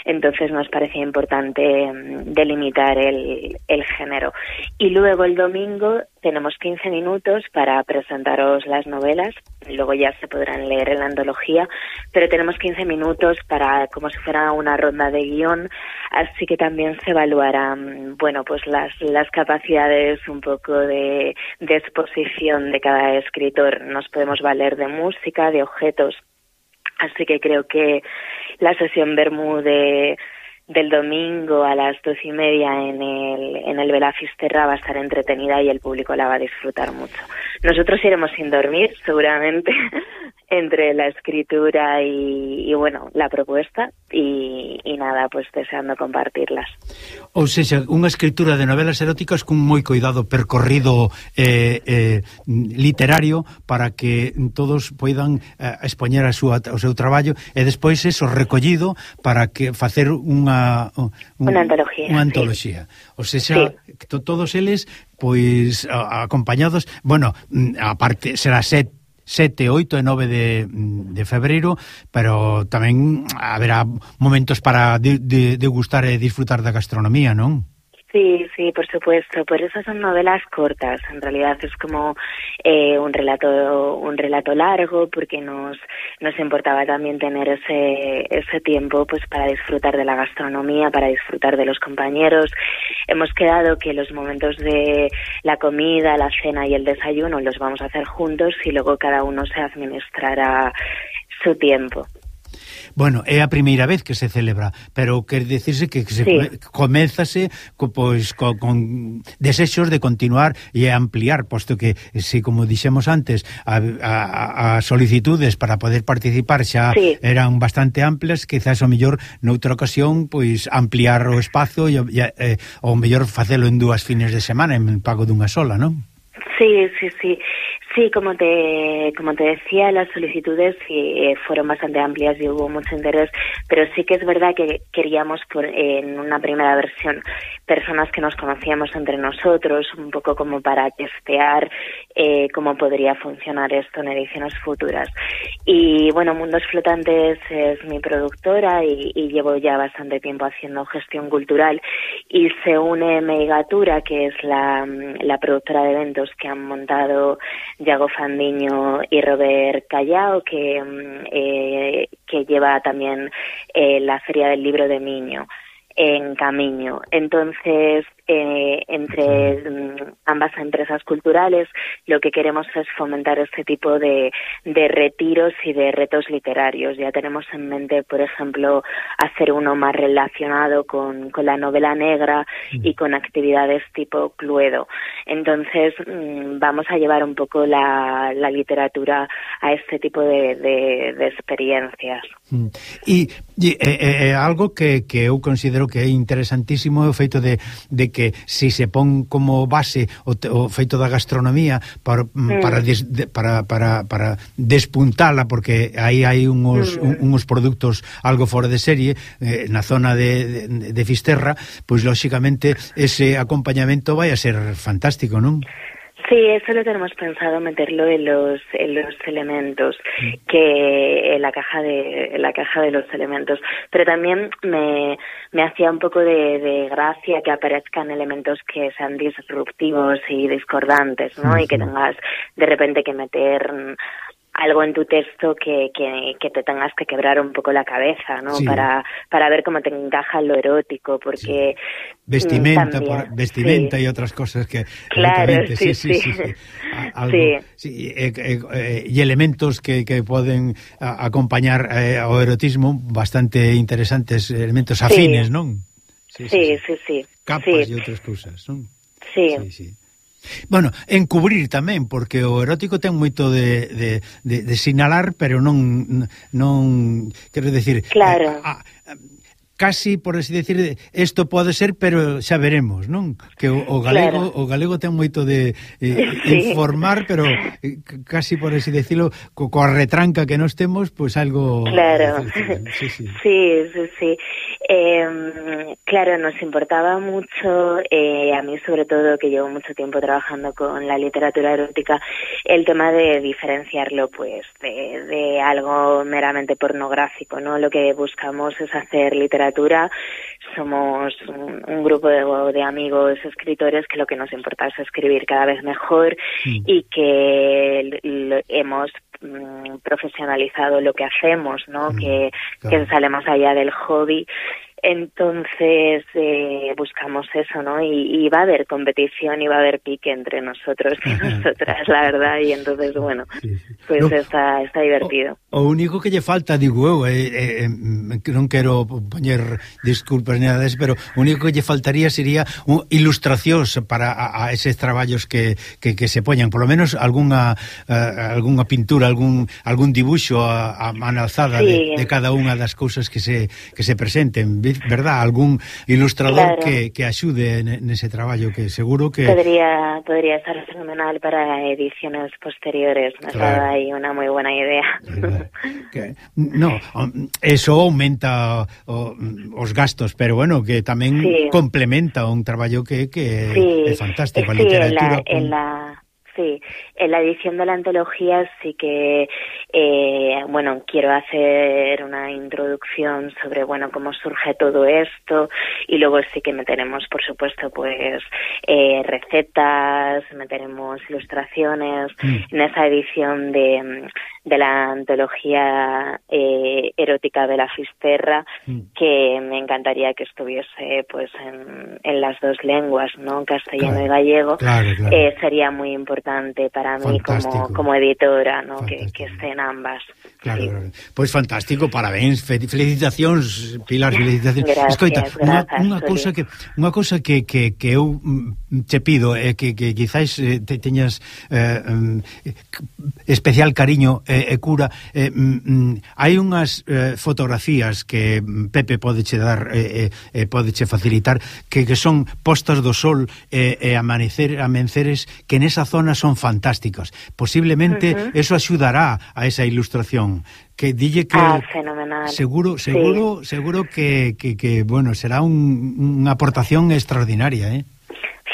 Entonces nos parecía importante mm, delimitar el, el género. Y luego el domingo tenemos 15 minutos para presentaros las novelas. Luego ya se podrán leer en la antología, pero tenemos 15 minutos para como si fuera una ronda de guion, así que también se evaluarán, bueno, pues las, las capacidades un poco de, de exposición de cada escritor. Nos podemos valer de música, de objetos, así que creo que la sesión Bermú de, del domingo a las doce y media en el, en el Velafisterra va a estar entretenida y el público la va a disfrutar mucho. Nosotros iremos sin dormir, seguramente, entre la escritura y, y bueno, la propuesta y, y, nada, pues deseando compartirlas. Ou seja, unha escritura de novelas eróticas cun moi cuidado percorrido eh, eh, literario para que todos poidan eh, expoñer a súa, o seu traballo e despois eso recollido para que facer unha un, unha antoloxía. Unha antoloxía. Sí. Seja, sí. todos eles pois a, acompañados, bueno, aparte será set 7, 8 e 9 de, de febreiro, pero tamén haberá momentos para de, de, degustar e disfrutar da gastronomía, non? Sí, sí, por supuesto. Por eso son novelas cortas. En realidad es como eh, un relato, un relato largo, porque nos nos importaba también tener ese ese tiempo, pues para disfrutar de la gastronomía, para disfrutar de los compañeros. Hemos quedado que los momentos de la comida, la cena y el desayuno los vamos a hacer juntos y luego cada uno se administrará su tiempo. Bueno, é a primeira vez que se celebra, pero quer decirse que se sí. comezase co, pois, co, con desexos de continuar e ampliar, posto que, si como dixemos antes, a, a, a solicitudes para poder participar xa sí. eran bastante amplias, quizás o mellor noutra ocasión, pois ampliar o espazo e, e, e o mellor facelo en dúas fines de semana en pago dunha sola, non? Sí, sí, sí. Sí, como te, como te decía, las solicitudes sí, eh, fueron bastante amplias y hubo mucho interés, pero sí que es verdad que queríamos en una primera versión personas que nos conocíamos entre nosotros, un poco como para testear eh, cómo podría funcionar esto en ediciones futuras. Y bueno, Mundos Flotantes es mi productora y, llevo ya bastante tiempo haciendo gestión cultural y se une Meigatura, que es la productora de eventos que han montado Yago Fandiño y Robert Callao, que, mm, eh, que lleva también eh, la Feria del Libro de Miño en Camiño. Entonces, eh, entre mm, ambas empresas culturales, lo que queremos es fomentar este tipo de, de retiros y de retos literarios. Ya tenemos en mente, por ejemplo, hacer uno más relacionado con, con la novela negra y con actividades tipo Cluedo. Entonces, mm, vamos a llevar un poco la, la literatura a este tipo de, de, de experiencias. Mm. E, e é, é algo que, que eu considero que é interesantísimo é o feito de, de que si se pon como base o, te, o feito da gastronomía para, mm, mm. para, des, de, para, para, para despuntala, porque aí hai unhos, mm. un, unhos produtos algo fora de serie, eh, na zona de, de, de Fisterra, pois lóxicamente ese acompañamento vai a ser fantástico, non? Sí, eso lo tenemos pensado meterlo en los en los elementos que en la caja de en la caja de los elementos, pero también me me hacía un poco de, de gracia que aparezcan elementos que sean disruptivos y discordantes, ¿no? Y que tengas de repente que meter mm, algo en tu texto que, que, que, te tengas que quebrar un poco la cabeza, ¿no? Sí. Para, para ver cómo te encaja lo erótico, porque... Sí. Vestimenta, mm, también, por, vestimenta sí. y otras cosas que... Claro, sí, sí, algo, eh, eh, eh, y elementos que, que pueden a, acompañar eh, ao erotismo bastante interesantes, elementos afines, ¿no? Sí, sí, sí. Capas y otras cosas, ¿no? sí. sí. Bueno, encubrir tamén, porque o erótico ten moito de, de, de, de sinalar, pero non, non quero decir... Claro. Eh, a, a, casi por así decir, isto pode ser, pero xa veremos, non? Que o, o galego, Claro. o galego ten moito de eh, Sí. informar, pero eh, casi por así decirlo, co, coa retranca que nos temos, pois pues algo Claro. Sí, sí. Sí, sí, sí. Eh, claro, nos importaba mucho, eh, a mí sobre todo, que llevo mucho tiempo trabajando con la literatura erótica, el tema de diferenciarlo, pues, de, de algo meramente pornográfico, ¿no? Lo que buscamos es hacer literatura. Somos un, un grupo de, de amigos escritores que lo que nos importa es escribir cada vez mejor y que l- l- hemos mm, profesionalizado lo que hacemos, ¿no? que, que sale más allá del hobby. Entonces eh, buscamos eso, ¿no? Y, y, va a haber competición y va a haber pique entre nosotros y nosotras, la verdad. Y entonces, bueno, sí, sí. pues no, está, está divertido. O, o, único que lle falta, digo eu, eh, eh, non quero poñer disculpas ni nada pero o único que lle faltaría sería un, ilustracións para a, a eses traballos que, que, que se poñan, Por lo menos alguna uh, eh, alguna pintura, algún algún dibuixo a, a man alzada sí. de, de cada unha das cousas que se, que se presenten, verdad, algún ilustrador claro. que, que axude nese traballo que seguro que... Podría, podría estar fenomenal para ediciones posteriores, me claro. hai unha moi buena idea. que, no, eso aumenta o, os gastos, pero bueno, que tamén sí. complementa un traballo que, que sí. é fantástico, sí, a literatura... En la, en la sí, en la edición de la antología sí que, eh, bueno, quiero hacer una introducción sobre, bueno, cómo surge todo esto y luego sí que meteremos, por supuesto, pues eh, recetas, meteremos ilustraciones en esa edición de, mm, de la antología eh, erótica de la Fisterra, mm. que me encantaría que estuviese pues en, en las dos lenguas, ¿no? Castellano claro, y gallego. Claro, claro. Eh, sería muy importante para mí fantástico. como, como editora, ¿no? Que, que, estén ambas. Claro, sí. Pues fantástico, parabéns, felicitacións, Pilar, felicitacións. Gracias, Escoita, gracias, unha, unha cosa que unha cosa que, que, que eu mm, te pido é eh, que, que quizáis eh, te teñas eh, mm, especial cariño e, e cura eh, mm, hai unhas eh, fotografías que mm, Pepe podeche dar eh, eh, podeche facilitar que, que son postas do sol e eh, eh, amanecer amenceres que nesa zona son fantásticas posiblemente uh -huh. eso axudará a esa ilustración que dille que ah, fenomenal. seguro seguro sí. seguro que, que, que bueno será un, unha aportación extraordinaria, eh?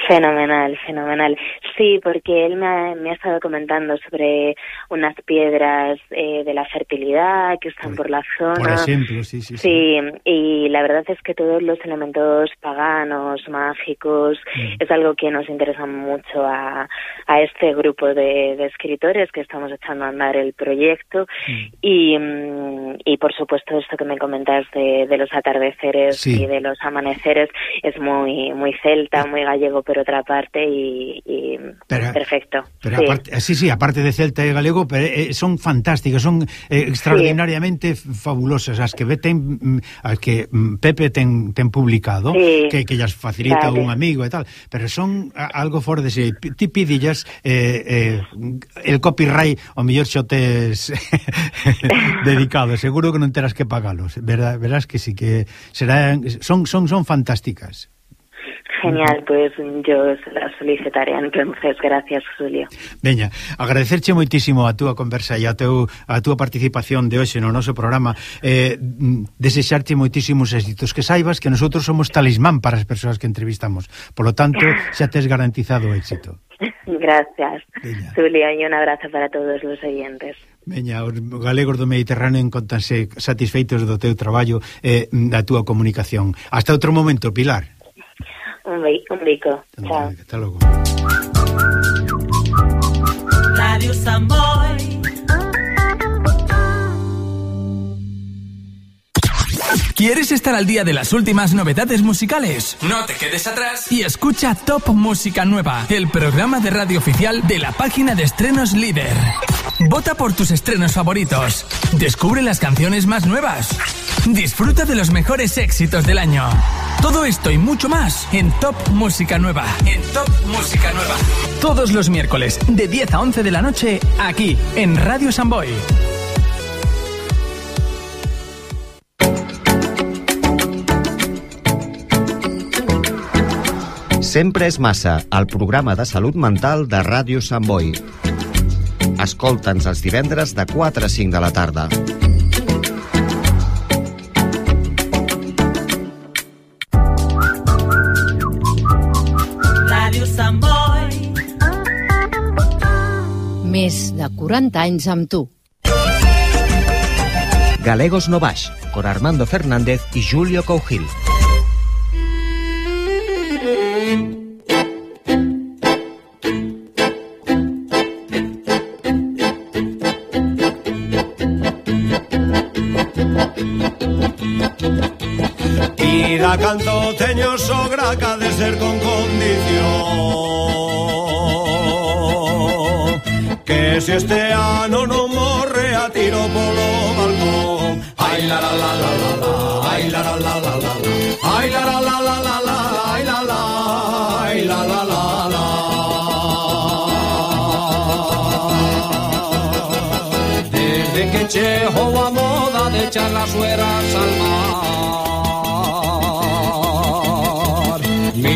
Fenomenal, fenomenal. Sí, porque él me ha, me ha estado comentando sobre unas piedras eh, de la fertilidad que están por la zona. por ejemplo sí sí, sí. Sí, y la verdad es que todos los elementos paganos, mágicos, es algo que nos interesa mucho a, a este grupo de, de escritores que estamos echando a andar el proyecto. Y, mm, y por supuesto esto que me comentas de, de los atardeceres Sí. y de los amaneceres es muy, muy celta, muy gallego por otra parte y, y pero, perfecto. Pero sí. Aparte, eh, sí, sí, aparte de celta e galego, pero, eh, eh son fantásticas, son eh, extraordinariamente sí. fabulosas as que ten, mm, as que mm, Pepe ten, ten publicado, sí. que, que llas facilita vale. un amigo e tal, pero son algo fora de si, ti pidillas eh, eh, el copyright o mellor xo tes dedicado, seguro que non terás que pagalos, verás, verás que sí que serán son son son fantásticas. Genial, pues yo la solicitaré entonces, gracias Julio. Veña, agradecerche moitísimo a túa conversa e a teu a túa participación de hoxe no noso programa. Eh, desexarte moitísimos éxitos, que saibas que nosotros somos talismán para as persoas que entrevistamos. Por lo tanto, xa tes garantizado o éxito. Gracias, Julio e un abrazo para todos os oyentes. Veña, os galegos do Mediterráneo encontranse satisfeitos do teu traballo e eh, da túa comunicación. Hasta outro momento, Pilar un, ve un bico. Chao. Hasta logo. Radio Samboy ¿Quieres estar al día de las últimas novedades musicales? No te quedes atrás y escucha Top Música Nueva, el programa de radio oficial de la página de estrenos líder. Vota por tus estrenos favoritos. Descubre las canciones más nuevas. Disfruta de los mejores éxitos del año. Todo esto y mucho más en Top Música Nueva. En Top Música Nueva. Todos los miércoles de 10 a 11 de la noche aquí en Radio Samboy. Sempre és massa, el programa de salut mental de Ràdio Sant Boi. Escolta'ns els divendres de 4 a 5 de la tarda. Radio Samboy. Més de 40 anys amb tu. Galegos no baix, con Armando Fernández i Julio Cougil. Ser con condición Que se este ano non morre a tiro polo balcón Ai la la la la la la Ai la la la la la Ai la la la la la la Ai la la Ai la la la Desde que a moda de echar las sueras al mar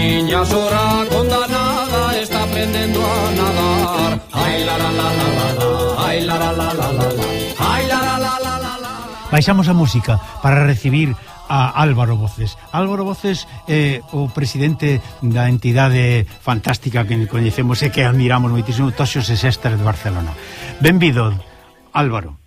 miña sora condanada está aprendendo a nadar. Ai la la la la la, ai la la la la la, ai la la la la la. Baixamos a música para recibir a Álvaro Voces. Álvaro Voces é eh, o presidente da entidade fantástica que coñecemos e que admiramos moitísimo Toxos e Sestas de Barcelona. Benvido, Álvaro.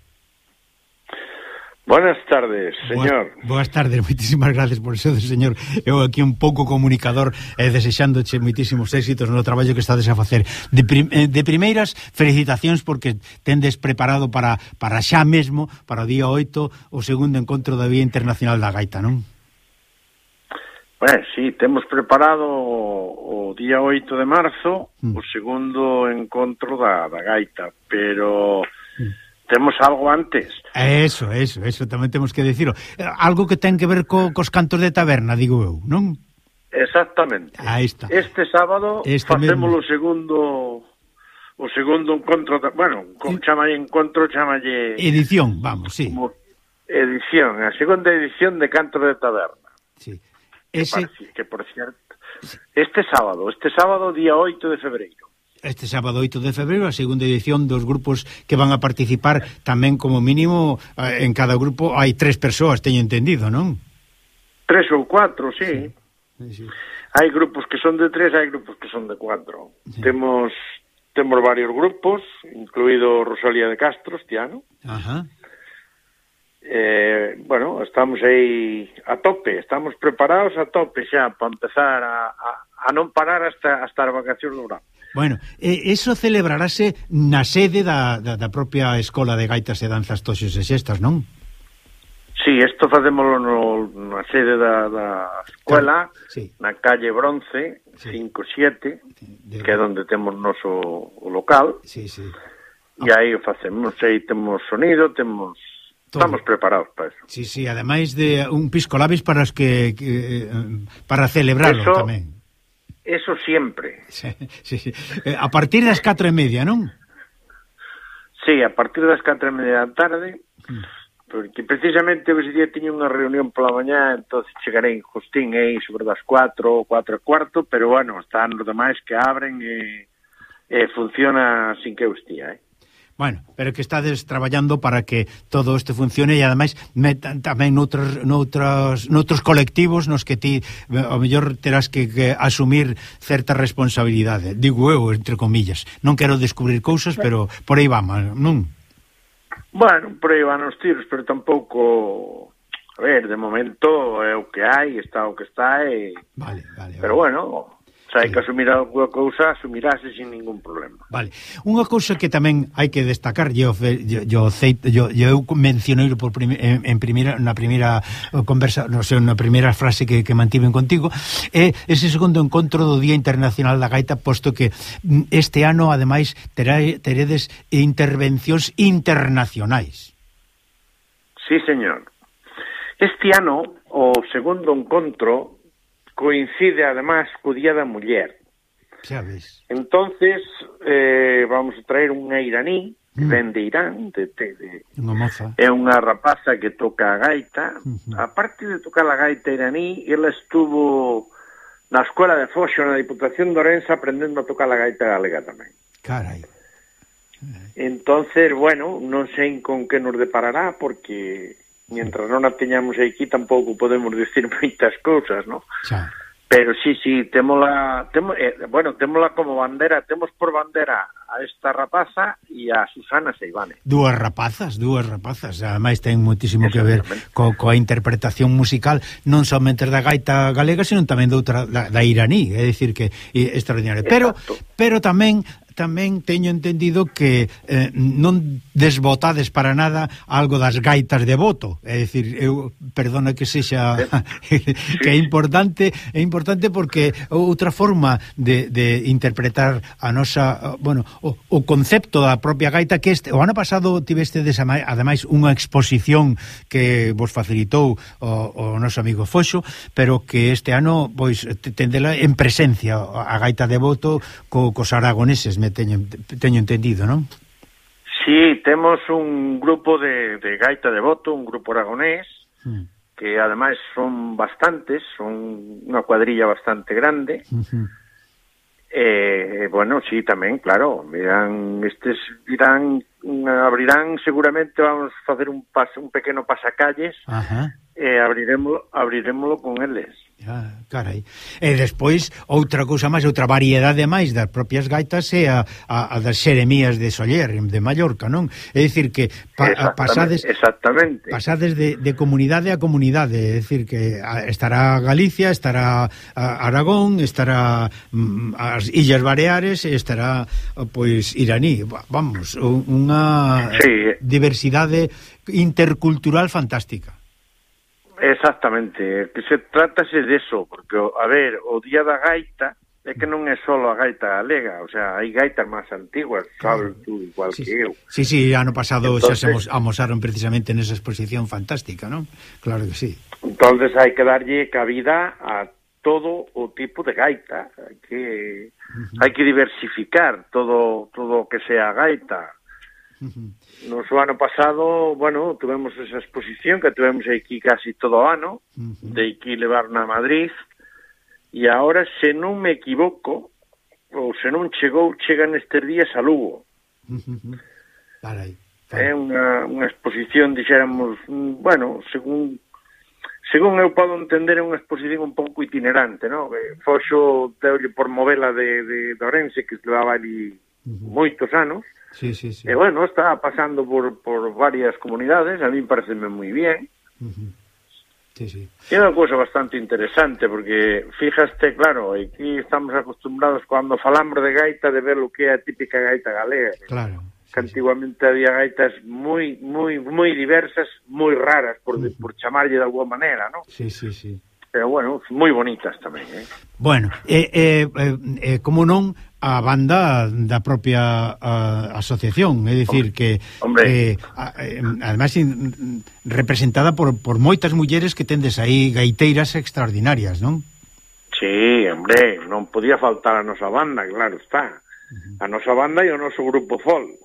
Buenas tardes, señor. Boas, boas tardes, moitísimas gracias por eso, señor. Eu aquí un pouco comunicador eh, desexándoche moitísimos éxitos no traballo que estades a facer. De, prim, eh, de primeiras, felicitacións porque tendes preparado para, para xa mesmo, para o día 8, o segundo encontro da Vía Internacional da Gaita, non? Ben, sí, temos preparado o, o día 8 de marzo mm. o segundo encontro da, da Gaita, pero temos algo antes. Eso, eso, eso tamén temos que decirlo. Eh, algo que ten que ver co, cos cantos de taberna, digo eu, non? Exactamente. Aí está. Este sábado este facemos mesmo. o segundo o segundo encontro, bueno, con chamalle encontro, chamalle edición, vamos, sí. Como edición, a segunda edición de Cantos de Taberna. Sí. Ese que, parece, que por cierto, este sábado, este sábado día 8 de febreiro este sábado 8 de febreiro a segunda edición dos grupos que van a participar tamén como mínimo eh, en cada grupo hai tres persoas, teño entendido, non? Tres ou cuatro, sí. sí. sí. Hai grupos que son de tres, hai grupos que son de cuatro. Sí. Temos temos varios grupos, incluído Rosalía de Castro este ano. Ajá. Eh, bueno, estamos aí a tope, estamos preparados a tope xa para empezar a, a, a non parar hasta, hasta as vacacións do verán. Bueno, eso celebrarase na sede da, da, da propia Escola de Gaitas e Danzas Toxos e Xestas, non? Sí, isto facémolo no, na sede da, da escola, claro, sí. na calle Bronce, sí. 57, de... que é onde temos noso o local. Sí, sí. E aí o facemos, aí temos sonido, temos Todo. Estamos preparados para eso. Sí, sí, ademais de un pisco labis para os que, que eh, para celebrarlo eso, tamén. Eso siempre. Sí, sí, sí. A partir das catro e media, non? Sí, a partir das catro e media da tarde, porque precisamente ese día tiña unha reunión pola mañá, entonces chegarei en Justín aí sobre das cuatro, cuatro e cuarto, pero bueno, están os demais que abren e, e funciona sin que eu eh? Bueno, pero que estades traballando para que todo isto funcione e ademais metan tamén noutros, noutros, noutros colectivos nos que ti eh, ao mellor terás que, que asumir certa responsabilidade, digo eu, entre comillas. Non quero descubrir cousas, pero por aí vamos, non? Bueno, por aí van os tiros, pero tampouco A ver, de momento é o que hai, está o que está e... Vale, vale, vale. Pero bueno, se hai que asumir alguna cousa, asumirase sin ningún problema. Vale. Unha cousa que tamén hai que destacar, yo, yo, yo, yo, eu mencionei por prim, en, en primeira, na primeira eh, conversa, non sei, na primeira frase que, que mantiven contigo, é ese segundo encontro do Día Internacional da Gaita, posto que mm, este ano, ademais, terá, teredes intervencións internacionais. Sí, señor. Este ano, o segundo encontro coincide además co Día da Muller. Xa ves. Entonces, eh, vamos a traer unha iraní, que mm. ven de Irán, de, de, de, unha moza. é unha rapaza que toca a gaita. Uh -huh. Aparte de tocar a gaita iraní, ela estuvo na Escola de Foxo, na Diputación de Orense, aprendendo a tocar a gaita galega tamén. Carai. Entonces, bueno, non sei con que nos deparará, porque Mientras non a teñamos aquí tampouco podemos dicir moitas cousas, ¿no? Xa. Pero sí, sí, témola, temo, eh, bueno, témola como bandera, temos por bandera a esta rapaza e a Susana Seivane. Dúas rapazas, dúas rapazas, ademais ten muitísimo que ver co, coa interpretación musical, non somente da gaita galega, sino tamén doutra da, da iraní, é dicir que é extraordinario. Pero pero tamén tamén teño entendido que eh, non desbotades para nada algo das gaitas de voto. É dicir, eu perdona que sexa eh, que é importante, é importante porque outra forma de, de interpretar a nosa, bueno, o, o concepto da propia gaita que este, o ano pasado tiveste desa, ademais unha exposición que vos facilitou o, o noso amigo Foxo, pero que este ano pois tendela en presencia a gaita de voto co, cos aragoneses, me teño, teño entendido, non? Sí, temos un grupo de, de gaita de voto, un grupo aragonés, mm. que ademais son bastantes, son unha cuadrilla bastante grande, mm -hmm. Eh, bueno, sí, tamén, claro, miran, estes irán, mm, abrirán seguramente, vamos a facer un, pas, un pequeno pasacalles, Ajá Eh, e abriremoslo, abriremoslo con eles. Ah, carai. E despois, outra cousa máis, outra variedade máis das propias gaitas é a, a, a das xeremías de Soller, de Mallorca, non? É dicir que pa, exactamente, pasades exactamente. pasades de, de comunidade a comunidade, é dicir que estará Galicia, estará Aragón, estará mm, as Illas Baleares, estará pois Iraní, vamos, unha sí. diversidade intercultural fantástica. Exactamente, que se tratase de eso, porque, a ver, o Día da Gaita é que non é só a gaita galega, o sea, hai gaitas máis antiguas, sabes tú, igual sí, que eu. Sí, sí, ano pasado Entonces, xa se amosaron precisamente nesa exposición fantástica, non? Claro que sí. Entonces hai que darlle cabida a todo o tipo de gaita, hai que uh -huh. hai que diversificar todo todo o que sea gaita, No o ano pasado, bueno, tuvemos esa exposición que tuvemos aquí casi todo o ano, de aquí levarna a Madrid, e agora, se non me equivoco, ou se non chegou, chegan estes días a Lugo. Para aí. É unha, unha exposición, dixéramos, bueno, según según eu podo entender, é unha exposición un pouco itinerante, no? Que Foxo deulle por movela de, de, de Orense, que levaba ali uh -huh. moitos anos, Sí, sí, sí. E bueno, está pasando por, por varias comunidades, a mí pareceme moi bien. Uh -huh. Sí, sí. É unha cousa bastante interesante, porque fíjaste, claro, aquí estamos acostumbrados cuando falamos de gaita de ver lo que é a típica gaita galega. Claro. Sí, que antiguamente sí. había gaitas moi moi moi diversas, moi raras por, uh -huh. por chamarlle de alguma maneira, ¿no? Sí, sí, sí pero bueno, moi bonitas tamén, eh? Bueno, eh, eh, eh, eh, como non, a banda da propia a, asociación, é dicir que hombre. Eh, a, eh, además in, representada por, por moitas mulleres que tendes aí gaiteiras extraordinarias, non? Sí, hombre, non podía faltar a nosa banda, claro está. A nosa banda e o noso grupo folk.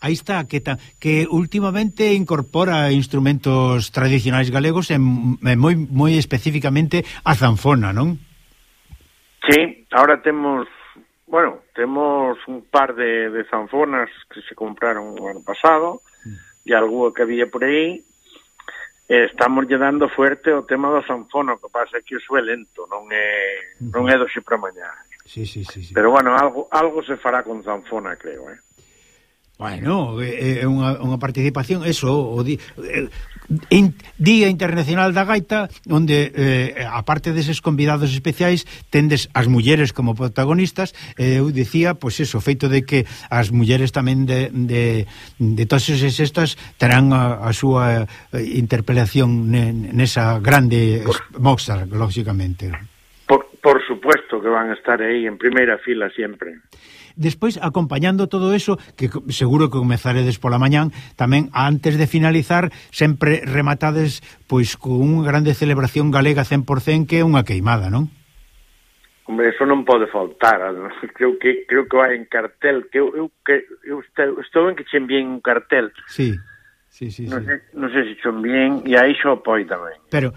Aí está, que, ta, que últimamente incorpora instrumentos tradicionais galegos en, en moi, moi especificamente a zanfona, non? Sí, ahora temos, bueno, temos un par de, de zanfonas que se compraron o ano pasado e algo que había por aí estamos lle dando fuerte o tema do zanfona, que pasa que iso é lento, non é non é do xe para mañá. Sí, sí, sí, sí. Pero bueno, algo algo se fará con zanfona, creo, eh. Bueno, é unha, unha participación, eso, o di, eh, in, Día Internacional da Gaita, onde, eh, aparte deses convidados especiais, tendes as mulleres como protagonistas, eh, eu dicía, pois pues eso, feito de que as mulleres tamén de, de, de todas estas terán a, a súa eh, interpelación nesa grande moxa, lógicamente. Por, por supuesto que van a estar aí en primeira fila sempre despois acompañando todo eso, que seguro que comezaredes pola mañán, tamén antes de finalizar, sempre rematades pois cunha grande celebración galega 100% que é unha queimada, non? Hombre, eso non pode faltar. Creo que creo que vai en cartel, que eu, eu que eu estou, estou en que che envíen un cartel. Sí. Sí, sí, non sí. Sei, non sei se chon bien e aí xo apoi tamén. Pero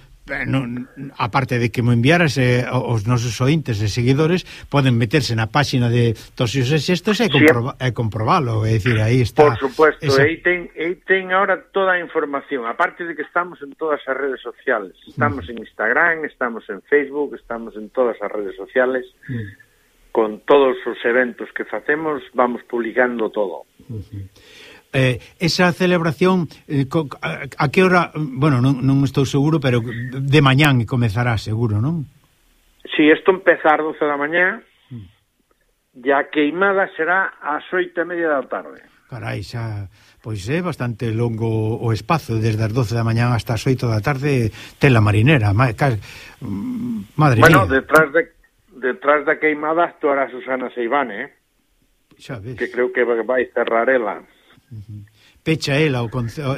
non, aparte de que mo enviaras eh, os nosos ointes e seguidores poden meterse na páxina de Tosios e Xestos e, comproba, e comprobalo é dicir, aí está por supuesto, esa... aí ten, aí ten ahora toda a información aparte de que estamos en todas as redes sociales mm. estamos mm. en Instagram, estamos en Facebook estamos en todas as redes sociales mm. con todos os eventos que facemos vamos publicando todo mm -hmm. Eh, esa celebración eh, a, a que hora, bueno, non, non estou seguro, pero de mañán comezará seguro, non? Si, sí, isto empezar 12 da mañá, mm. e a queimada será ás oito e media da tarde. Carai, xa, pois é bastante longo o espazo, desde as 12 da mañá hasta as 8 da tarde, tela marinera, ma, ca, mm, madre Bueno, mía. detrás de, detrás da queimada actuará Susana Seibane, eh? Xa ves. que creo que vai cerrar ela. Pecha ela o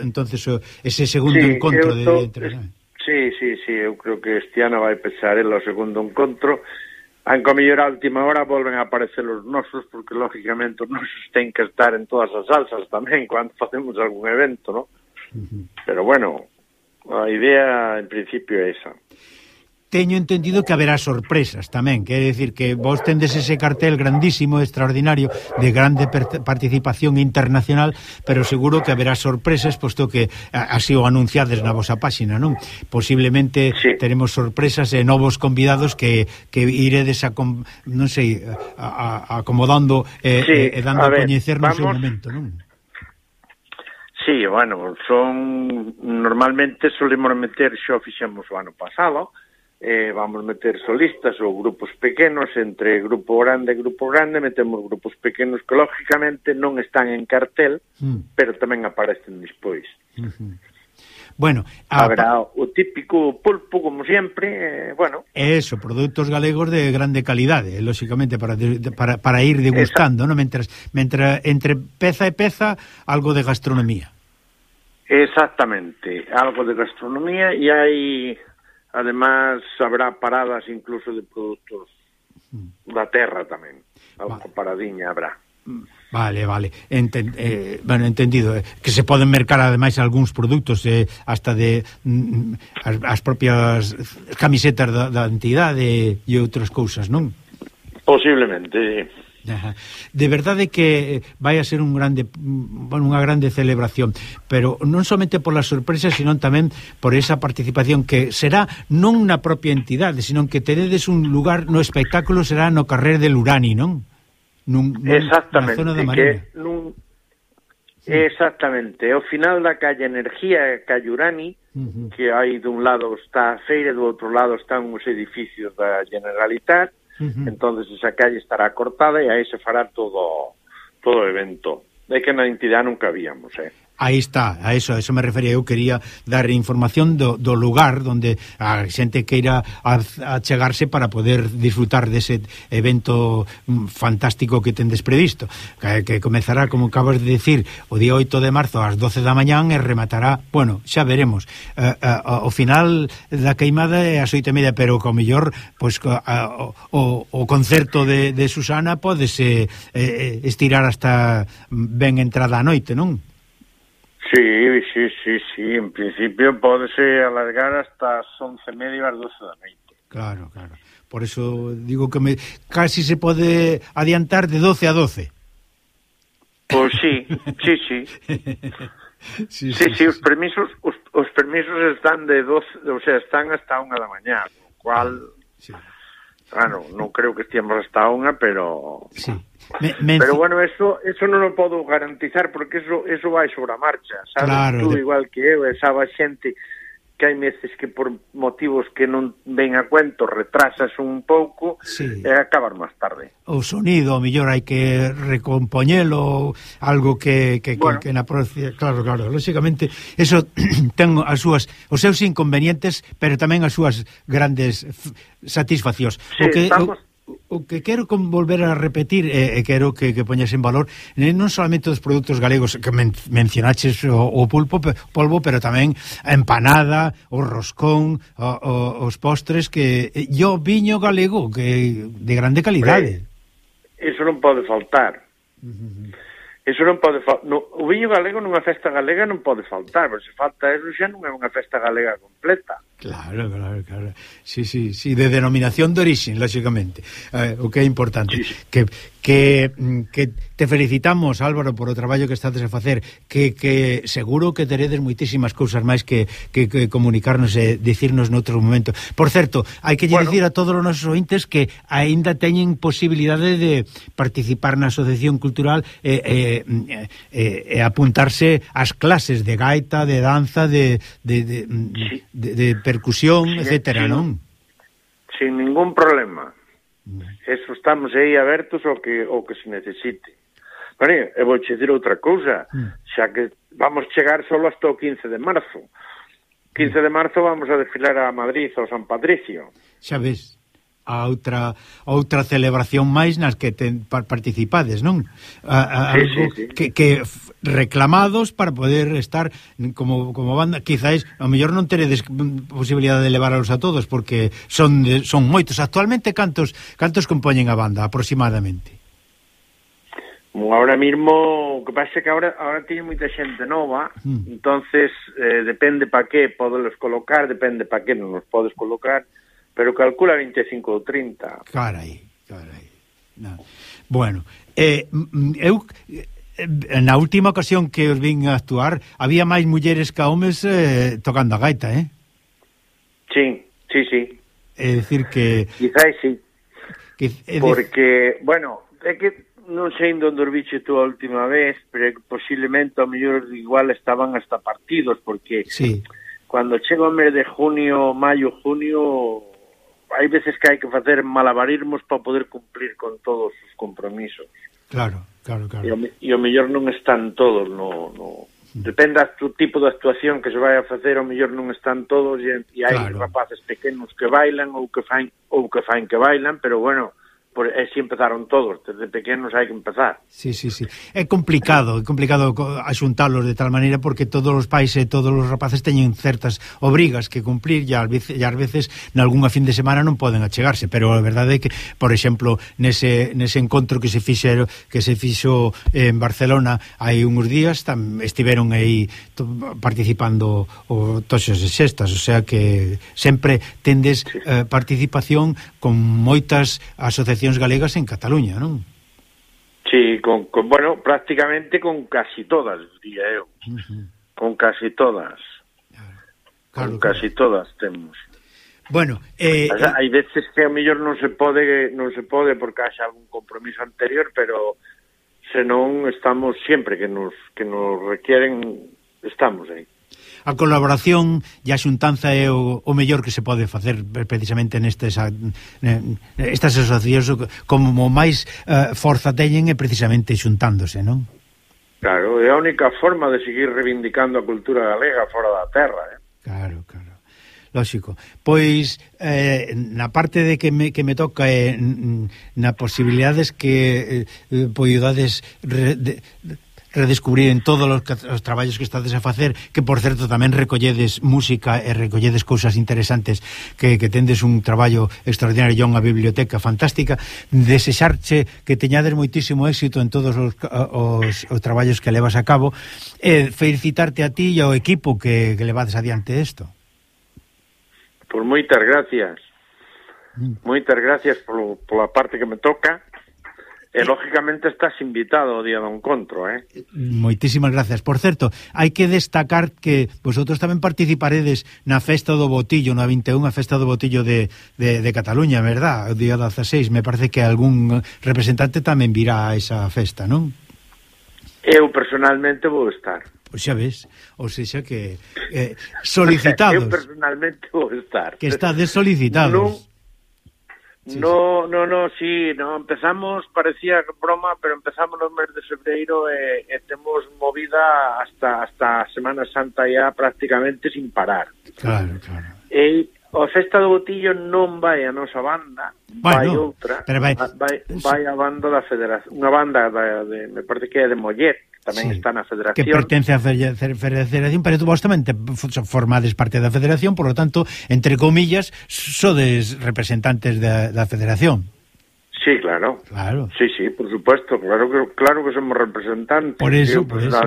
entonces o, ese segundo sí, encontro de, de entrenamento. Sí, sí, sí, eu creo que este ano vai pechar ela o segundo encontro. Han mellor a última hora volven a aparecer os nosos, porque lógicamente os nosos ten que estar en todas as salsas tamén cando facemos algún evento, ¿no? Uh -huh. Pero bueno, a idea en principio é esa teño entendido que haberá sorpresas tamén, quer decir que vos tendes ese cartel grandísimo, extraordinario, de grande participación internacional, pero seguro que haberá sorpresas, posto que así o anunciades na vosa páxina, non? Posiblemente sí. teremos sorpresas e novos convidados que, que iredes a, non sei, a, a, acomodando e, sí, e, e dando a, ver, a coñecer no vamos... momento, non? Sí, bueno, son normalmente solemos meter, xa fixemos o ano pasado, eh, vamos meter solistas ou grupos pequenos, entre grupo grande e grupo grande metemos grupos pequenos que lógicamente non están en cartel, mm. pero tamén aparecen despois. Uh -huh. Bueno, a... habrá o típico pulpo como sempre, eh, bueno. Eso, produtos galegos de grande calidade, lógicamente lóxicamente para, de, para, para ir degustando, ¿no? Mentras, mentre entre peza e peza algo de gastronomía. Exactamente, algo de gastronomía e hai Además, habrá paradas incluso de produtos mm. da terra tamén. Algo vale. paradiña habrá. Mm. Vale, vale. Enten, eh, bueno, entendido. Eh, que se poden mercar ademais algúns produtos eh, hasta de mm, mm as, as propias camisetas da, da entidade e outras cousas, non? Posiblemente, sí. De verdade que eh, vai a ser un grande bueno, unha grande celebración, pero non somente pola sorpresa, sino tamén por esa participación que será non na propia entidade, sino que tenedes un lugar no espectáculo será no carrer del Urani, non? Nun, nun, Exactamente, zona da Marina. que nun Sí. Exactamente, ao final da calle Energía, calle Urani, uh -huh. que hai dun lado está a feira e do outro lado están os edificios da Generalitat, -huh. entonces esa calle estará cortada e aí se fará todo todo o evento. É que na entidade nunca habíamos, eh. Aí está, a eso, a eso me refería, eu quería dar información do, do lugar onde a xente queira chegarse para poder disfrutar dese evento mm, fantástico que tendes previsto, que, que comezará, como acabas de decir, o día 8 de marzo ás 12 da mañán e rematará, bueno, xa veremos, eh, eh, o final da queimada é ás 8 e media, pero co mellor, pois, co, a, o, o concerto de, de Susana podese eh, eh, estirar hasta ben entrada a noite, non? Sí, sí, sí, sí, en principio podese alargar hasta as 11 media as 12 da noite. Claro, claro. Por eso digo que me casi se pode adiantar de 12 a 12. Pois sí, sí, sí. sí, sí, sí, sí, os permisos os, os permisos están de 12, o sea, están hasta unha da mañá, cual sí. Claro, non creo que estiamos hasta unha, pero... Sí. Me, me... Pero bueno, eso, eso non o podo garantizar, porque eso, eso vai sobre a marcha, sabes? Claro, Tú de... igual que eu, esa xente que hai meses que por motivos que non ven a cuento retrasas un pouco sí. e acabas máis tarde. O sonido, o mellor hai que recompoñelo, algo que que, bueno. que, que na próxima, claro, claro, lógicamente eso ten as súas os seus inconvenientes, pero tamén as súas grandes satisfaccións. Sí, o que estamos... o o que quero con volver a repetir e, e quero que, que poñas en valor non solamente os produtos galegos que men, mencionaches o, o pulpo polvo, pero tamén a empanada o roscón, o, o, os postres que e o viño galego que de grande calidade. Eso non pode faltar. Eso non pode faltar no, O viño galego nunha festa galega non pode faltar pero se falta eso xa non é unha festa galega completa. Claro, claro, claro. Sí, sí, sí, de denominación de origen, lógicamente. Eh, o que é importante. Sí. Que, que, mm, que te felicitamos, Álvaro, por o traballo que estades a facer, que, que seguro que teredes moitísimas cousas máis que, que, que comunicarnos e dicirnos noutro momento. Por certo, hai que bueno. dicir a todos os nosos ointes que aínda teñen posibilidade de participar na Asociación Cultural e, e, mm, e, e apuntarse ás clases de gaita, de danza, de, de, de, mm, sí. de, de percusión, sin, etcétera, sin, non? Sin ningún problema. Eso estamos aí abertos ao que o que se necesite. Pero eu vou che dicir outra cousa, mm. xa que vamos chegar solo hasta o 15 de marzo. 15 de marzo vamos a desfilar a Madrid ao San Patricio. Xa ves a outra a outra celebración máis nas que ten, participades, non? A, a, sí, sí, sí. Que, que reclamados para poder estar como, como banda, quizáis a mellor non teredes posibilidade de levaralos a todos porque son de, son moitos actualmente cantos cantos compoñen a banda aproximadamente. Ahora mismo, o que pasa é que ahora, ahora tiene moita xente nova, mm. entonces eh, depende pa que podelos colocar, depende pa que non os podes colocar, pero calcula 25 ou 30. Carai, carai. No. Bueno, eh, eu eh, na última ocasión que os vin a actuar había máis mulleres que homes eh, tocando a gaita, eh? Sí, sí, sí. É dicir que... Quizáis sí. Que, é Porque, bueno, é que non sei onde os biche tú a última vez, pero posiblemente ao mellor igual estaban hasta partidos, porque sí. cuando chega o mes de junio, maio, junio, hai veces que hai que facer malabarismos para poder cumplir con todos os compromisos. Claro, claro, claro. E o, e o mellor non están todos no, no hmm. depende do tipo de actuación que se vai a facer, o mellor non están todos e, e hai claro. rapaces pequenos que bailan ou que fain ou que fain que bailan, pero bueno, por, e si empezaron todos, desde pequenos hai que empezar. Sí, sí, sí. É complicado, é complicado axuntalos de tal maneira porque todos os pais e todos os rapaces teñen certas obrigas que cumplir e ás veces, e ás veces nalgúnha fin de semana non poden achegarse, pero a verdade é que, por exemplo, nese, nese encontro que se fixero, que se fixo en Barcelona hai uns días, tam, estiveron aí to, participando o toxos e xestas, o sea que sempre tendes sí. eh, participación con moitas asociacións asociacións galegas en Cataluña, non? Sí, con, con bueno, prácticamente con casi todas, diría eu. Uh -huh. Con casi todas. Claro, claro, con casi claro. todas temos. Bueno, eh, o sea, hai veces que a mellor non se pode, non se pode porque haxa algún compromiso anterior, pero senón estamos sempre que nos que nos requieren estamos aí a colaboración e a xuntanza é o, o mellor que se pode facer precisamente nestes a, estas asociacións como máis uh, forza teñen é precisamente xuntándose, non? Claro, é a única forma de seguir reivindicando a cultura galega fora da terra, eh? Claro, claro lógico. Pois eh, na parte de que me, que me toca eh, na posibilidades que eh, eh poidades re, de, redescubrir en todos os, os traballos que estades a facer, que por certo tamén recolledes música e recolledes cousas interesantes, que, que tendes un traballo extraordinario e unha biblioteca fantástica, desexarche que teñades moitísimo éxito en todos os, os, os traballos que levas a cabo, e felicitarte a ti e ao equipo que, que levades adiante isto. Por moitas gracias. Mm. Moitas gracias polo, pola parte que me toca E, lógicamente estás invitado ao día do encontro, eh? Moitísimas gracias. Por certo, hai que destacar que vosotros tamén participaredes na Festa do Botillo, na 21, a Festa do Botillo de, de, de Cataluña, verdad? O día 16, me parece que algún representante tamén virá a esa festa, non? Eu personalmente vou estar. Pois xa ves, ou seja que eh, solicitados. Eu personalmente vou estar. Que estades solicitados. Non Sí, no, no, no, sí, no, empezamos, parecía broma, pero empezamos no mes de febreiro e, eh, e temos movida hasta hasta a Semana Santa ya prácticamente sin parar. Claro, claro. E o Festa do Botillo non vai a nosa banda, bueno, vai outra, pero vai... Vai, vai a banda da Federación, unha banda, da, de, me parece que é de Mollet, tamén sí, está na Federación. Que pertence á Federación, pero vos tamén te formades parte da Federación, por lo tanto, entre comillas, sodes representantes da, da Federación. Sí, claro. Claro. Sí, sí, por supuesto, claro que claro que somos representantes. Por eso, yo, por. Eso.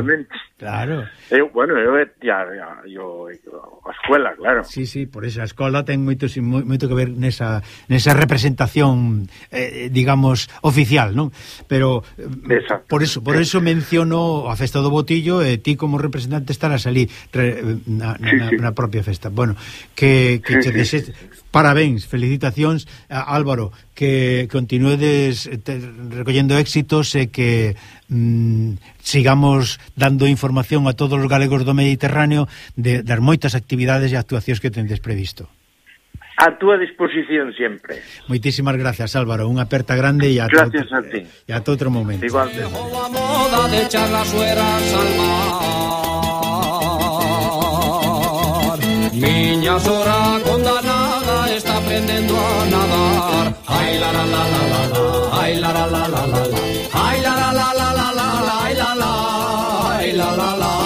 Claro. Eu, bueno, eu eh, ya, ya, yo, a escola, claro. Sí, sí, por esa escola ten moito, moito que ver nesa, nesa representación, eh, digamos, oficial, non? Pero eh, Exacto. por eso por eso menciono a Festa do Botillo e eh, ti como representante estarás ali re, na, na, sí, na, sí. na propia festa. Bueno, que, que sí, che sí. Deses, parabéns, felicitacións, Álvaro, que continuedes recollendo éxitos e que mm, sigamos dando información a todos os galegos do Mediterráneo de, das moitas actividades e actuacións que tendes previsto. A túa disposición sempre. Moitísimas gracias, Álvaro. Unha aperta grande e a Gracias a ti. E ata outro momento. Igual. Moda de echar las sueras al mar. Miña sora condana está aprendendo a nadar. Ai la la la la la la, ai la la la la la la, ai la la la la la la, ay la la, ay la la la.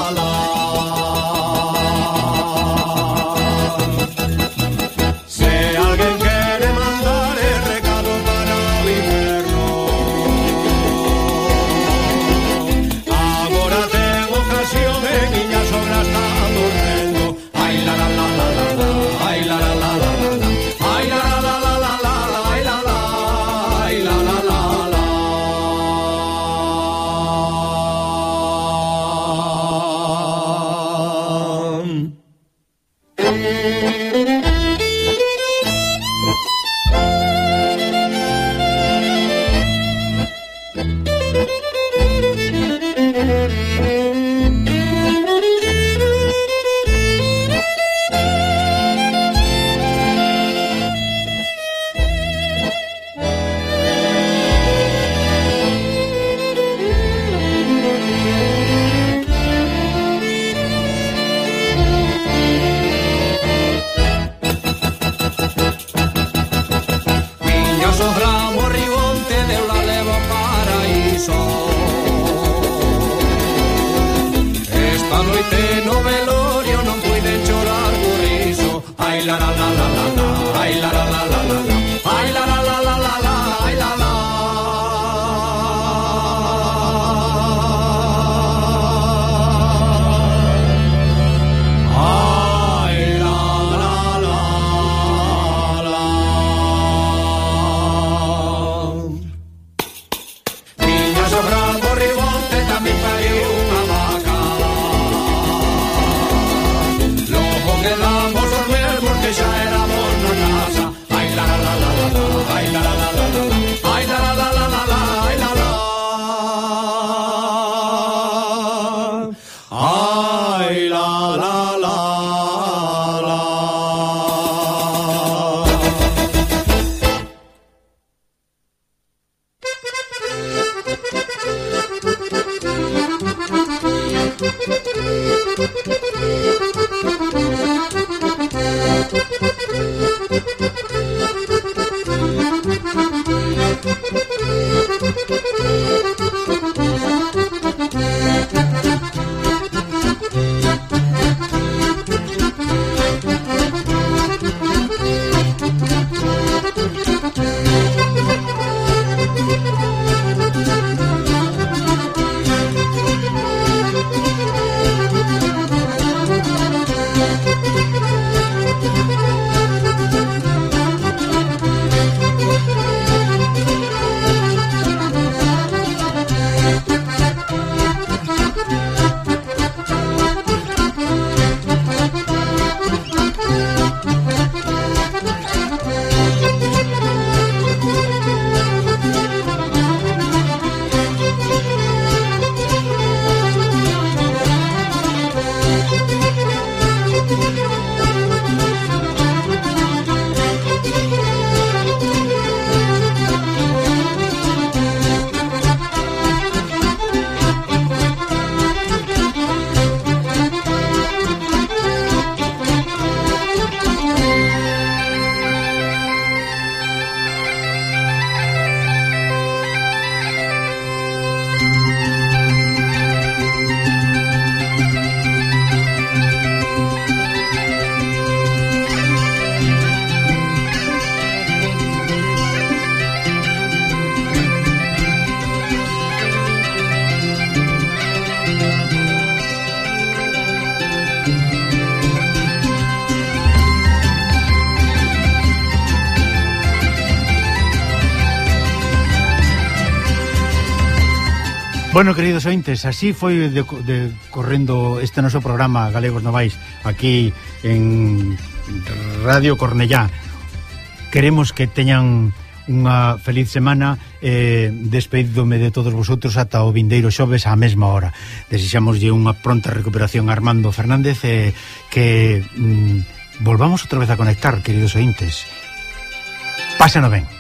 Bueno, queridos ointes, así foi de, de, correndo este noso programa Galegos Novais aquí en Radio Cornellá. Queremos que teñan unha feliz semana eh, despedidome de todos vosotros ata o vindeiro xoves á mesma hora. Desexamoslle unha pronta recuperación a Armando Fernández eh, que mm, volvamos outra vez a conectar queridos ointes. Pásano ben.